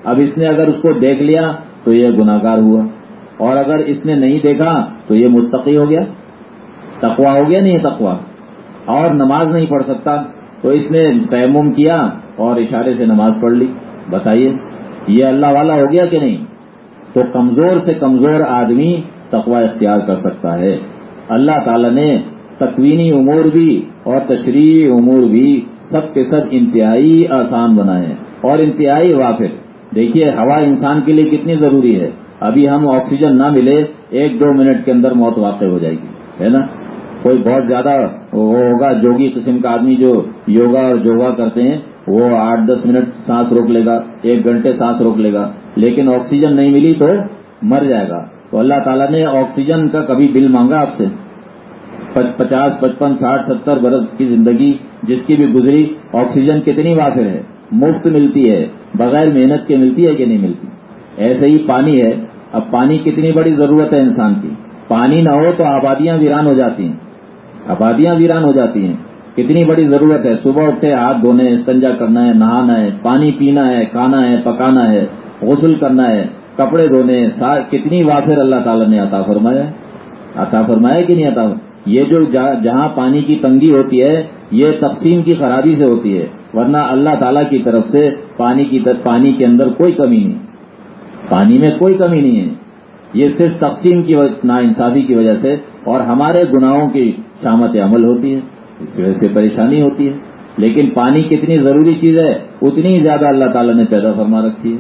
اب اس نے اگر اس کو دیکھ لیا تو یہ گناگار ہوا۔ اور اگر اس نے نہیں دیکھا تو یہ متقی ہو گیا۔ تقوا ہو گیا، نہیں تقوا اور نماز نہیں پڑھ سکتا۔ تو اس نے تیمم کیا اور اشارے سے نماز پڑھ لی۔ بتائیے۔ یہ اللہ والا ہو گیا کہ نہیں؟ تو کمزور سے کمزور آدمی تقوا اختیار کر سکتا ہے۔ اللہ تعالی نے تکوینی امور بھی اور تشریحی امور بھی سب کے سب انتہائی آسان بنائے اور انتہائی وافر۔ دیکھیے، ہوا انسان کے لیے کتنی ضروری ہے۔ ابھی ہم آکسیجن نہ ملے، ایک دو منٹ کے اندر موت واقع ہو جائے گی، ہے نا؟ کوئی بہت زیادہ وہ ہوگا، جوگی قسم کا آدمی جو یوگا اور جوگا کرتے ہیں وہ آٹھ دس منٹ سانس روک لے گا، ایک گھنٹے سانس روک لے گا، لیکن آکسیجن نہیں ملی تو مر جائے گا۔ تو اللہ تعالیٰ نے آکسیجن کا کبھی بل مانگا آپ سے؟ پچاس، پچپن، ساٹھ، ستر برس کی زندگی جس کی بھی گزری، آکسیجن کتنی وافر ہے؟ مفت ملتی ہے، بغیر محنت کے ملتی ہے کہ نہیں ملتی؟ ایسے ہی پانی ہے۔ اب پانی کتنی بڑی ضرورت ہے انسان کی۔ پانی نہ ہو تو آبادیاں ویران ہو جاتی ہیں۔ آبادیاں ویران ہو جاتی ہیں۔ کتنی بڑی ضرورت ہے؟ صبح اٹھتے ہاتھ دھونے استنجا کرنا ہے، نہانا ہے، پانی پینا ہے، کھانا ہے، پکانا ہے، غسل کرنا ہے، کپڑے دھونے کتنی وافر اللہ تعالیٰ نے عطا فرمایا عطا فرمایا کہ نہیں عطا؟ یہ جو جہاں پانی کی تنگی ہوتی ہے، یہ تقسیم کی خرابی سے ہوتی ہے، ورنہ اللہ تعالیٰ کی طرف سے پانی کی پانی کے اندر کوئی کمی نہیں۔ پانی میں کوئی کمی نہیں ہے۔ یہ صرف تقسیم کی نا انصافی کی وجہ سے اور ہمارے گناہوں کی شامت عمل ہوتی ہے۔ اس وجہ سے پریشانی ہوتی ہے۔ لیکن پانی کتنی ضروری چیز ہے، اتنی زیادہ اللہ تعالیٰ نے پیدا فرما رکھی ہے۔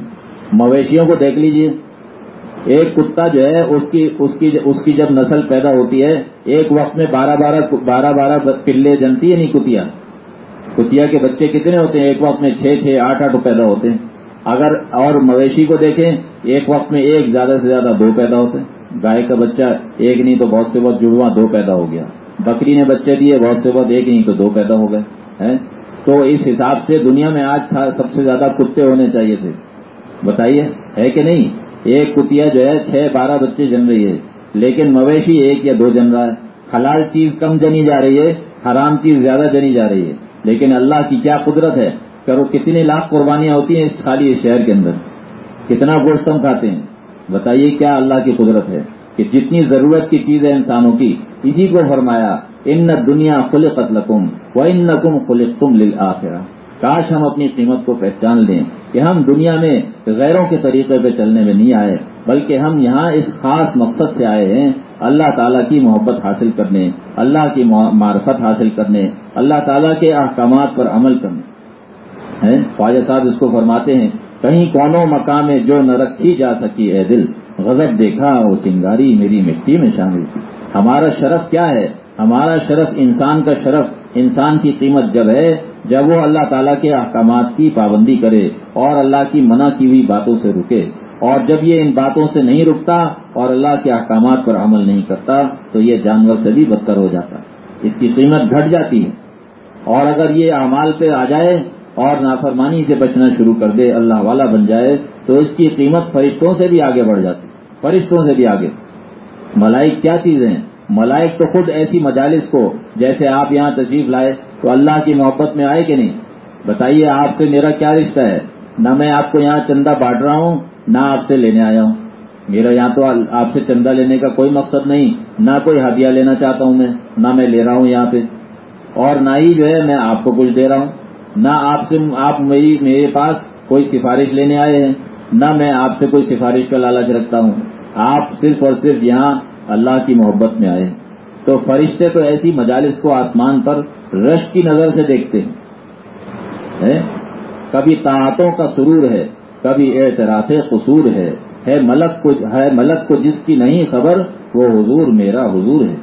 مویشیوں کو دیکھ لیجیے۔ ایک کتا جو ہے، اس کی اس کی اس کی جب نسل پیدا ہوتی ہے، ایک وقت میں بارہ بارہ بارہ بارہ پلے جنتی ہے، نہیں کتیا کتیا کے بچے کتنے ہوتے ہیں؟ ایک وقت میں چھ چھ، آٹھ آٹھ پیدا ہوتے ہیں۔ اگر اور مویشی کو دیکھیں، ایک وقت میں ایک زیادہ سے زیادہ دو پیدا ہوتے ہیں۔ گائے کا بچہ ایک نہیں تو بہت سے بہت جڑواں دو پیدا ہو گیا۔ بکری نے بچے دیے، بہت سے بہت ایک نہیں تو دو پیدا ہو گئے تو اس حساب سے دنیا میں آج سب سے زیادہ کتے ہونے چاہیے تھے۔ بتائیے، ہے کہ نہیں؟ ایک کتیا جو ہے، چھ بارہ بچے جن رہی ہے۔ لیکن مویشی ایک یا دو جن رہا ہے۔ حلال چیز کم جنی جا رہی ہے، حرام چیز زیادہ جنی جا رہی ہے۔ لیکن اللہ کی کیا قدرت ہے؟ کرو، کتنی لاکھ قربانیاں ہوتی ہیں اس خالی شہر کے اندر؟ کتنا گوشت ہم کھاتے ہیں؟ بتائیے کیا اللہ کی قدرت ہے؟ کہ جتنی ضرورت کی چیز ہے انسانوں کی، اسی کو فرمایا، ان دنیا خلقت لکم و ان نقم خلق تم کاش ہم اپنی قیمت کو پہچان لیں کہ ہم دنیا میں غیروں کے طریقے پہ چلنے میں نہیں آئے، بلکہ ہم یہاں اس خاص مقصد سے آئے ہیں، اللہ تعالیٰ کی محبت حاصل کرنے، اللہ کی معرفت حاصل کرنے، اللہ تعالیٰ کے احکامات پر عمل کرنے۔ خواجہ صاحب اس کو فرماتے ہیں، کہیں کونوں مقام میں جو نہ رکھی جا سکی ہے دل غضب دیکھا وہ چنگاری میری مٹی میں شامل تھی۔ ہمارا شرف کیا ہے؟ ہمارا شرف انسان کا شرف، انسان کی قیمت جب ہے، جب وہ اللہ تعالیٰ کے احکامات کی پابندی کرے اور اللہ کی منع کی ہوئی باتوں سے رکے۔ اور جب یہ ان باتوں سے نہیں رکتا اور اللہ کے احکامات پر عمل نہیں کرتا، تو یہ جانور سے بھی بدتر ہو جاتا۔ اس کی قیمت گھٹ جاتی ہے۔ اور اگر یہ اعمال پہ آ جائے اور نافرمانی سے بچنا شروع کر دے، اللہ والا بن جائے، تو اس کی قیمت فرشتوں سے بھی آگے بڑھ جاتی۔ فرشتوں سے بھی آگے۔ ملائک کیا چیزیں ہیں؟ ملائک تو خود ایسی مجالس کو، جیسے آپ یہاں تشریف لائے، تو اللہ کی محبت میں آئے کہ نہیں؟ بتائیے آپ سے میرا کیا رشتہ ہے؟ نہ میں آپ کو یہاں چندہ بانٹ رہا ہوں، نہ آپ سے لینے آیا ہوں۔ میرا یہاں تو آپ سے چندہ لینے کا کوئی مقصد نہیں، نہ کوئی ہدیہ لینا چاہتا ہوں میں، نہ میں لے رہا ہوں یہاں پہ۔ اور نہ ہی جو ہے میں آپ کو کچھ دے رہا ہوں۔ نہ آپ سے آپ میری میرے پاس کوئی سفارش لینے آئے ہیں، نہ میں آپ سے کوئی سفارش کا لالچ رکھتا ہوں۔ آپ صرف اور صرف یہاں اللہ کی محبت میں آئے تو فرشتے تو ایسی مجالس کو آسمان پر رش کی نظر سے دیکھتے ہیں۔ کبھی طاعتوں کا سرور ہے، کبھی اعتراف قصور ہے۔ ہے ملک کو، ہے ملک کو جس کی نہیں خبر، وہ حضور میرا حضور ہے۔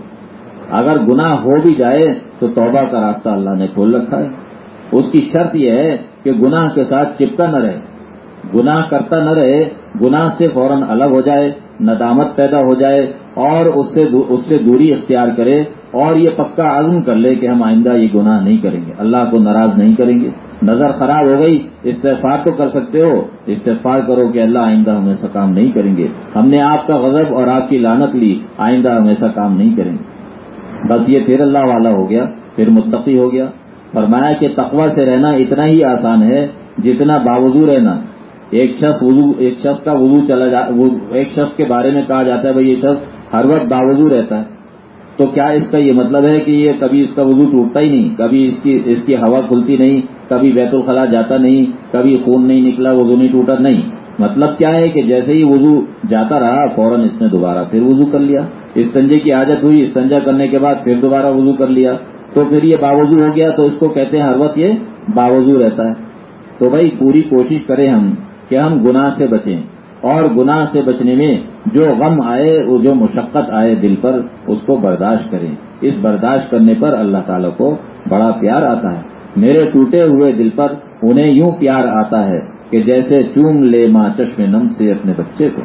اگر گناہ ہو بھی جائے تو توبہ کا راستہ اللہ نے کھول رکھا ہے۔ اس کی شرط یہ ہے کہ گناہ کے ساتھ چپتا نہ رہے۔ گناہ کرتا نہ رہے، گناہ سے فوراً الگ ہو جائے۔ ندامت پیدا ہو جائے اور اس سے اس سے دوری اختیار کرے اور یہ پکا عزم کر لے کہ ہم آئندہ یہ گناہ نہیں کریں گے۔ اللہ کو ناراض نہیں کریں گے۔ نظر خراب ہو گئی۔ استفار تو کر سکتے ہو۔ استفار کرو کہ اللہ آئندہ ہم ایسا کام نہیں کریں گے۔ ہم نے آپ کا غضب اور آپ کی لانت لی۔ آئندہ ہم ایسا کام نہیں کریں گے۔ بس یہ پھر اللہ والا ہو گیا۔ پھر متقی ہو گیا۔ فرمایا کہ تقوی سے رہنا اتنا ہی آسان ہے جتنا باوضو رہنا۔ ایک شخص وضو، ایک شخص کا وضو چلا جا ایک شخص کے بارے میں کہا جاتا ہے بھائی یہ شخص ہر وقت باوضو رہتا ہے۔ تو کیا اس کا یہ مطلب ہے کہ یہ کبھی اس کا وضو ٹوٹتا ہی نہیں، کبھی اس کی اس کی ہوا کھلتی نہیں، کبھی بیت الخلا جاتا نہیں، کبھی خون نہیں نکلا، وضو نہیں ٹوٹا، نہیں۔ مطلب کیا ہے کہ جیسے ہی وضو جاتا رہا، فوراً اس نے دوبارہ پھر وضو کر لیا۔ استنجے کی عادت ہوئی، استنجا کرنے کے بعد پھر دوبارہ وضو کر لیا۔ تو پھر یہ باوضو ہو گیا، تو اس کو کہتے ہیں ہر وقت یہ باوضو رہتا ہے۔ تو بھائی پوری کوشش کریں ہم کہ ہم گناہ سے بچیں اور گناہ سے بچنے میں جو غم آئے، وہ جو مشقت آئے دل پر، اس کو برداشت کریں۔ اس برداشت کرنے پر اللہ تعالیٰ کو بڑا پیار آتا ہے۔ میرے ٹوٹے ہوئے دل پر انہیں یوں پیار آتا ہے کہ جیسے چوم لے ماں چشم نم سے اپنے بچے کو۔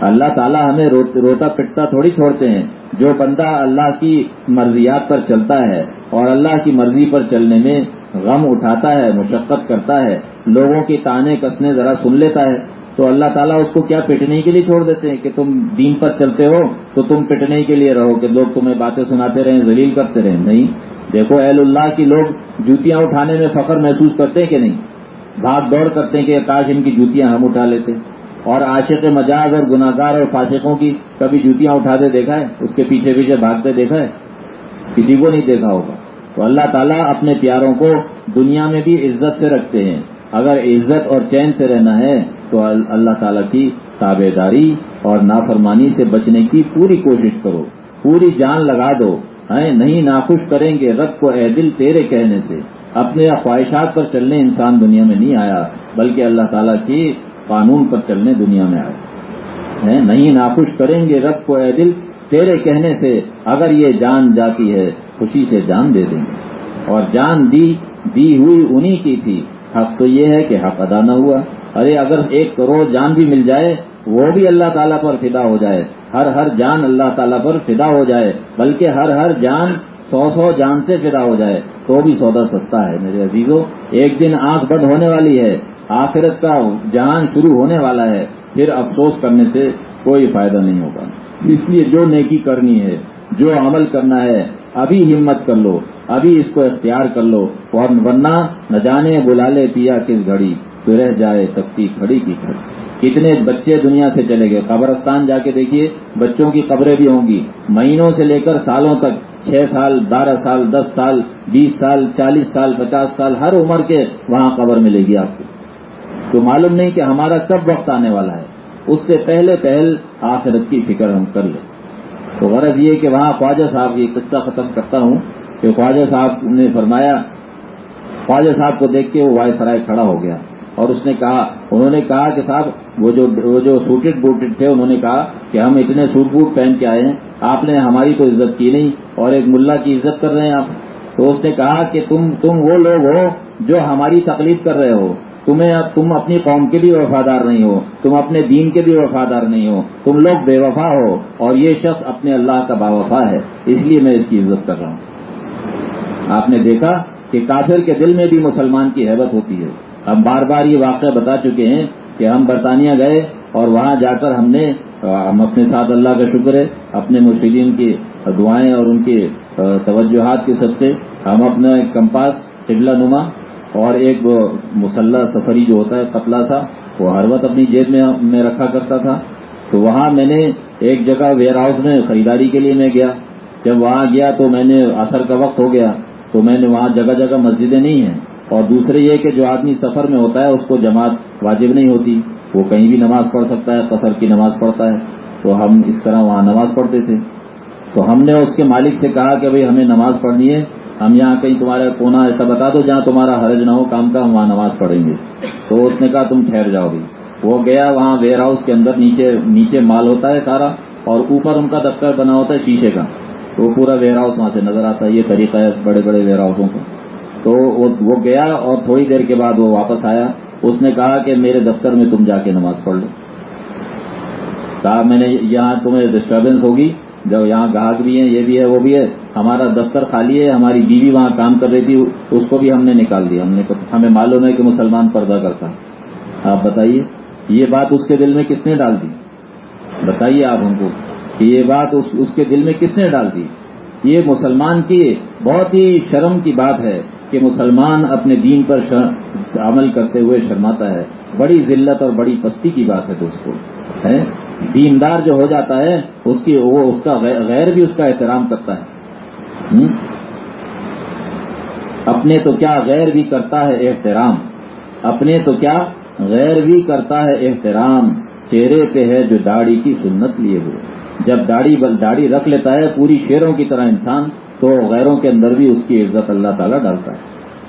اللہ تعالیٰ ہمیں روتا پٹتا تھوڑی چھوڑتے ہیں۔ جو بندہ اللہ کی مرضیات پر چلتا ہے اور اللہ کی مرضی پر چلنے میں غم اٹھاتا ہے، مشقت کرتا ہے لوگوں کی تانے کسنے ذرا سن لیتا ہے، تو اللہ تعالیٰ اس کو کیا پٹنے کے لیے چھوڑ دیتے ہیں کہ تم دین پر چلتے ہو؟ تو تم پٹنے کے لیے رہو کہ لوگ تمہیں باتیں سناتے رہیں، ذلیل کرتے رہیں۔ نہیں، دیکھو اہل اللہ کی لوگ جوتیاں اٹھانے میں فخر محسوس کرتے ہیں کہ نہیں؟ بھاگ دوڑ کرتے ہیں کہ کاش ان کی جوتیاں ہم اٹھا لیتے۔ اور عاشق مجاز اور گناگار اور فاسقوں کی کبھی جوتیاں اٹھاتے دیکھا ہے؟ اس کے پیچھے پیچھے بھاگتے دیکھا ہے؟ کسی کو نہیں دیکھا ہوگا۔ تو اللہ تعالیٰ اپنے پیاروں کو دنیا میں بھی عزت سے رکھتے ہیں۔ اگر عزت اور چین سے رہنا ہے تو اللہ تعالیٰ کی تابے داری اور نافرمانی سے بچنے کی پوری کوشش کرو۔ پوری جان لگا دو۔ نہیں ناخوش کریں گے رب کو اے دل تیرے کہنے سے۔ اپنے خواہشات پر چلنے انسان دنیا میں نہیں آیا، بلکہ اللہ تعالیٰ کی قانون پر چلنے دنیا میں آئے نہیں ناخوش کریں گے رب کو اے دل تیرے کہنے سے۔ اگر یہ جان جاتی ہے، خوشی سے جان دے دیں گے۔ اور جان دی دی ہوئی انہی کی تھی۔ حق تو یہ ہے کہ حق ادا نہ ہوا۔ ارے اگر ایک کروڑ جان بھی مل جائے، وہ بھی اللہ تعالیٰ پر فدا ہو جائے۔ ہر ہر جان اللہ تعالیٰ پر فدا ہو جائے، بلکہ ہر ہر جان سو سو جان سے فدا ہو جائے، تو بھی سودا سستا ہے۔ میرے عزیزوں ایک دن آنکھ بند ہونے والی ہے، آخرت کا جہان شروع ہونے والا ہے۔ پھر افسوس کرنے سے کوئی فائدہ نہیں ہوگا۔ اس لیے جو نیکی کرنی ہے، جو عمل کرنا ہے ابھی ہمت کر لو، ابھی اس کو اختیار کر لو۔ ورنہ نہ جانے بلا لے پیا کس گھڑی۔ تو رہ جائے تختی کھڑی کی کھڑی کتنے بچے دنیا سے چلے گئے۔ قبرستان جا کے دیکھیے، بچوں کی قبریں بھی ہوں گی۔ مہینوں سے لے کر سالوں تک، چھ سال، بارہ سال، دس سال، بیس سال، چالیس سال، پچاس سال، ہر عمر کے وہاں قبر ملے گی آپ کو۔ تو معلوم نہیں کہ ہمارا کب وقت آنے والا ہے۔ اس سے پہلے پہل آخرت کی فکر ہم کر لیں۔ تو غرض یہ کہ وہاں خواجہ صاحب یہ قصہ ختم کرتا ہوں کہ خواجہ صاحب نے فرمایا، خواجہ صاحب کو دیکھ کے وہ وائس سرائے کھڑا ہو گیا اور اس نے کہا، انہوں نے کہا کہ صاحب، وہ جو وہ جو سوٹڈ بوٹڈ تھے، انہوں نے کہا کہ ہم اتنے سوٹ بوٹ پہن کے آئے ہیں، آپ نے ہماری تو عزت کی نہیں اور ایک ملا کی عزت کر رہے ہیں آپ۔ تو اس نے کہا کہ تم تم وہ لوگ ہو جو ہماری تکلیف کر رہے ہو۔ تمہیں تم اپنی قوم کے لیے وفادار نہیں ہو، تم اپنے دین کے لیے وفادار نہیں ہو، تم لوگ بے وفا ہو اور یہ شخص اپنے اللہ کا با وفا ہے، اس لیے میں اس کی عزت کر رہا ہوں۔ آپ نے دیکھا کہ کافر کے دل میں بھی مسلمان کی حیبت ہوتی ہے۔ ہم بار بار یہ واقعہ بتا چکے ہیں کہ ہم برطانیہ گئے اور وہاں جا کر ہم نے، ہم اپنے ساتھ اللہ کا شکر ہے، اپنے مرشدین کی دعائیں اور ان کی توجہات کے سب سے ہم اپنا کمپاس، قبلہ نما اور ایک مسلح سفری جو ہوتا ہے، قتلہ تھا، وہ ہر وقت اپنی جیب میں میں رکھا کرتا تھا۔ تو وہاں میں نے ایک جگہ ویئر ہاؤس میں خریداری کے لیے میں گیا۔ جب وہاں گیا تو میں نے اثر کا وقت ہو گیا۔ تو میں نے وہاں جگہ جگہ مسجدیں نہیں ہیں۔ اور دوسرے یہ کہ جو آدمی سفر میں ہوتا ہے، اس کو جماعت واجب نہیں ہوتی۔ وہ کہیں بھی نماز پڑھ سکتا ہے، قصر کی نماز پڑھتا ہے۔ تو ہم اس طرح وہاں نماز پڑھتے تھے۔ تو ہم نے اس کے مالک سے کہا کہ بھائی ہمیں نماز پڑھنی ہے۔ ہم یہاں کہیں تمہارا کونا ایسا بتا دو جہاں تمہارا حرج نہ ہو، کام کا ہم وہاں نماز پڑھیں گے۔ تو اس نے کہا، تم ٹھہر جاؤ گی وہ گیا، وہاں ویئر ہاؤس کے اندر نیچے نیچے مال ہوتا ہے سارا، اور اوپر ان کا دفتر بنا ہوتا ہے شیشے کا۔ تو پورا ویئر ہاؤس وہاں سے نظر آتا ہے، یہ طریقہ ہے بڑے بڑے ویئر ہاؤسوں کا۔ تو وہ گیا اور تھوڑی دیر کے بعد وہ واپس آیا۔ اس نے کہا کہ میرے دفتر میں تم جا کے نماز پڑھ لو۔ کہا، میں نے یہاں تمہیں ڈسٹربینس ہوگی۔ جب یہاں گاہک بھی ہیں، یہ بھی ہے، وہ بھی ہے، ہمارا دفتر خالی ہے، ہماری بیوی وہاں کام کر رہی تھی، اس کو بھی ہم نے نکال دیا، ہم نے ہمیں معلوم ہے کہ مسلمان پردہ کرتا آپ بتائیے، یہ بات اس کے دل میں کس نے ڈال دی؟ بتائیے آپ ہم کو کہ یہ بات اس کے دل میں کس نے ڈال دی؟ یہ مسلمان کی بہت ہی شرم کی بات ہے کہ مسلمان اپنے دین پر عمل کرتے ہوئے شرماتا ہے۔ بڑی ذلت اور بڑی پستی کی بات ہے دوستوں دیندار جو ہو جاتا ہے، اس کی وہ اس کا غیر بھی اس کا احترام کرتا ہے۔ اپنے تو کیا غیر بھی کرتا ہے احترام؟ اپنے تو کیا غیر بھی کرتا ہے احترام؟ چہرے پہ ہے جو داڑھی کی سنت لیے ہوئے۔ جب داڑھی داڑھی رکھ لیتا ہے، پوری شیروں کی طرح انسان تو غیروں کے اندر بھی اس کی عزت اللہ تعالیٰ ڈالتا ہے۔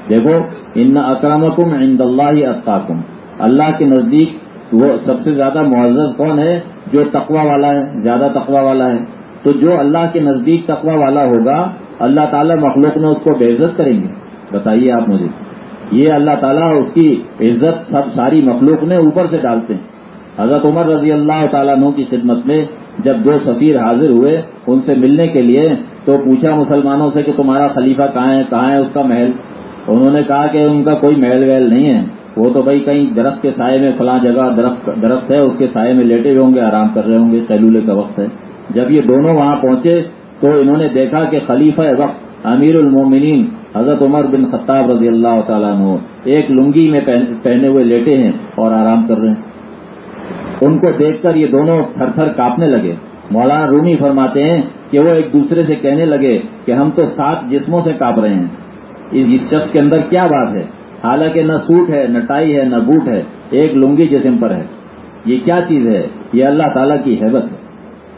دیکھو، ان اکرمکم عند اللہ اطاکم اللہ کے نزدیک وہ سب سے زیادہ معزز کون ہے؟ جو تقوا والا ہے، زیادہ تقوا والا ہے، تو جو اللہ کے نزدیک تقوا والا ہوگا، اللہ تعالیٰ مخلوق میں اس کو بے عزت کریں گے۔ بتائیے آپ مجھے۔ یہ اللہ تعالیٰ اس کی عزت سب ساری مخلوق میں اوپر سے ڈالتے ہیں۔ حضرت عمر رضی اللہ تعالیٰ عنہ کی خدمت میں جب دو سفیر حاضر ہوئے ان سے ملنے کے لیے، تو پوچھا مسلمانوں سے کہ تمہارا خلیفہ کہاں ہے کہاں ہے اس کا محل؟ انہوں نے کہا کہ ان کا کوئی محل وحل نہیں ہے۔ وہ تو بھائی کہیں درخت کے سائے میں فلاں جگہ درخت درخت ہے، اس کے سائے میں لیٹے ہوئے ہوں گے، آرام کر رہے ہوں گے سیلولے کا وقت ہے۔ جب یہ دونوں وہاں پہنچے تو انہوں نے دیکھا کہ خلیفہ وقت، امیر المومنین حضرت عمر بن خطاب رضی اللہ تعالیٰ عنہ، ایک لنگی میں پہنے ہوئے لیٹے ہیں اور آرام کر رہے ہیں۔ ان کو دیکھ کر یہ دونوں تھر تھر کاپنے لگے۔ مولانا رومی فرماتے ہیں کہ وہ ایک دوسرے سے کہنے لگے کہ ہم تو سات جسموں سے کاپ رہے ہیں۔ اس شخص کے اندر کیا بات ہے؟ حالانکہ نہ سوٹ ہے، نہ ٹائی ہے، نہ بوٹ ہے، ایک لنگی جسم پر ہے۔ یہ کیا چیز ہے؟ یہ اللہ تعالیٰ کی حیبت ہے۔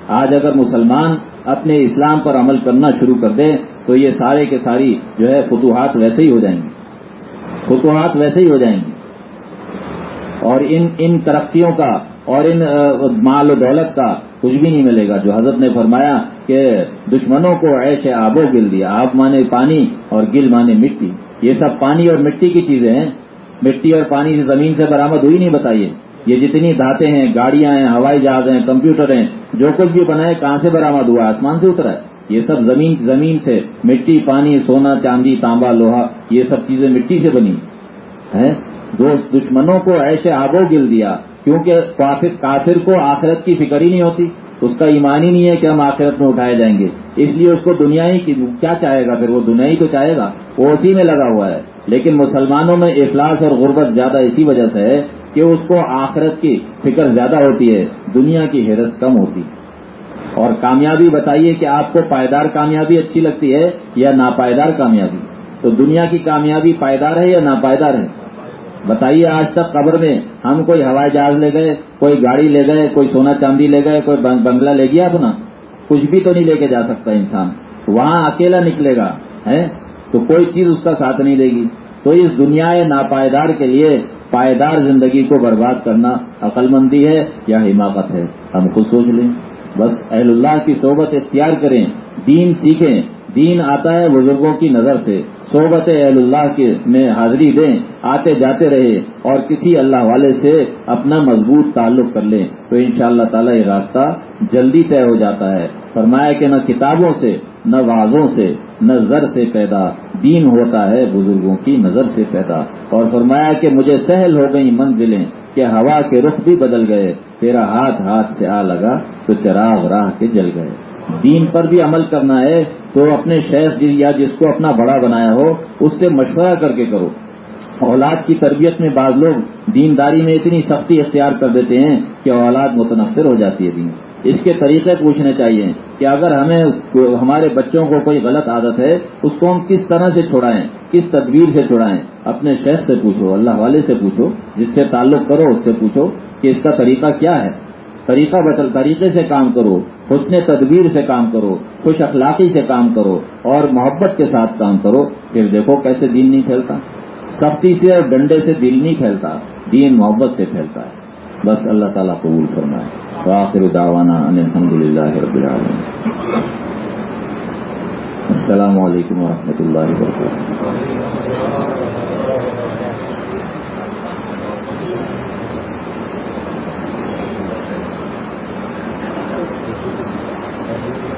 آج اگر مسلمان اپنے اسلام پر عمل کرنا شروع کر دے، تو یہ سارے کے ساری جو ہے فتوحات ویسے ہی ہو جائیں گے۔ فتوحات ویسے ہی ہو جائیں گے۔ اور ان ان ترقیوں کا اور ان مال و دولت کا کچھ بھی نہیں ملے گا۔ جو حضرت نے فرمایا کہ دشمنوں کو ایسے آبو گل دیا، آب مانے پانی اور گل مانے مٹی۔ یہ سب پانی اور مٹی کی چیزیں ہیں۔ مٹی اور پانی سے زمین سے برامد ہوئی نہیں، بتائیے۔ یہ جتنی دھاتیں ہیں، گاڑیاں ہیں، ہوائی جہاز ہیں، کمپیوٹر ہیں، جو کچھ بھی بنائے، کہاں سے برامد ہوا؟ آسمان سے اترا ہے۔ یہ سب زمین زمین سے۔ مٹی، پانی، سونا، چاندی، تانبا، لوہا، یہ سب چیزیں مٹی سے بنی۔ ہیں؟ دوست، دشمنوں کو ایسے آبو گل دیا، کیونکہ کافر کو آخرت کی فکر ہی نہیں ہوتی۔ اس کا ایمان ہی نہیں ہے کہ ہم آخرت میں اٹھائے جائیں گے۔ اس لیے اس کو دنیا ہی کی کیا چاہے گا؟ پھر وہ دنیا ہی تو چاہے گا؟ وہ اسی میں لگا ہوا ہے۔ لیکن مسلمانوں میں افلاس اور غربت زیادہ اسی وجہ سے ہے کہ اس کو آخرت کی فکر زیادہ ہوتی ہے، دنیا کی حیرت کم ہوتی۔ اور کامیابی بتائیے کہ آپ کو پائیدار کامیابی اچھی لگتی ہے یا ناپائیدار کامیابی؟ تو دنیا کی کامیابی پائیدار ہے یا ناپائیدار ہے؟ بتائیے آج تک قبر میں ہم کوئی ہوائی جہاز لے گئے، کوئی گاڑی لے گئے، کوئی سونا چاندی لے گئے، کوئی بنگلہ لے گیا اپنا؟ کچھ بھی تو نہیں لے کے جا سکتا انسان۔ وہاں اکیلا نکلے گا، ہے؟ تو کوئی چیز اس کا ساتھ نہیں دے گی۔ تو اس دنیا ناپائیدار کے لیے پائیدار زندگی کو برباد کرنا عقل مندی ہے یا حماقت ہے؟ ہم خود سوچ لیں۔ بس اہل اللہ کی صحبت اختیار کریں، دین سیکھیں۔ دین آتا ہے بزرگوں کی نظر سے۔ صحبت اہل اللہ کے میں حاضری دیں، آتے جاتے رہے اور کسی اللہ والے سے اپنا مضبوط تعلق کر لیں، تو ان شاء اللہ تعالیٰ یہ راستہ جلدی طے ہو جاتا ہے۔ فرمایا کہ نہ کتابوں سے، نہ وازوں سے، نہ زر سے پیدا، دین ہوتا ہے بزرگوں کی نظر سے پیدا۔ اور فرمایا کہ مجھے سہل ہو گئی منزلیں، کہ ہوا کے رخ بھی بدل گئے، تیرا ہاتھ ہاتھ سے آ لگا، تو چراغ راہ کے جل گئے۔ دین پر بھی عمل کرنا ہے، تو اپنے شیخ جی یا جس کو اپنا بڑا بنایا ہو، اس سے مشورہ کر کے کرو۔ اولاد کی تربیت میں بعض لوگ دینداری میں اتنی سختی اختیار کر دیتے ہیں کہ اولاد متنفر ہو جاتی ہے دین۔ اس کے طریقے پوچھنے چاہیے کہ اگر ہمیں ہمارے بچوں کو کوئی غلط عادت ہے، اس کو ہم کس طرح سے چھوڑائیں کس تدبیر سے چھوڑائیں اپنے شیخ سے پوچھو، اللہ والے سے پوچھو، جس سے تعلق کرو، اس سے پوچھو کہ اس کا طریقہ کیا ہے۔ طریقہ بدل طریقے سے کام کرو۔ حسن تدبیر سے کام کرو، خوش اخلاقی سے کام کرو اور محبت کے ساتھ کام کرو، پھر دیکھو کیسے دین نہیں پھیلتا۔ سختی سے اور ڈنڈے سے دل نہیں پھیلتا، دین محبت سے پھیلتا ہے۔ بس اللہ تعالیٰ قبول کرنا ہے آخر داوانا الحمد للہ رب العالمین۔ السلام علیکم و رحمۃ اللہ وبرکاتہ۔ مسجد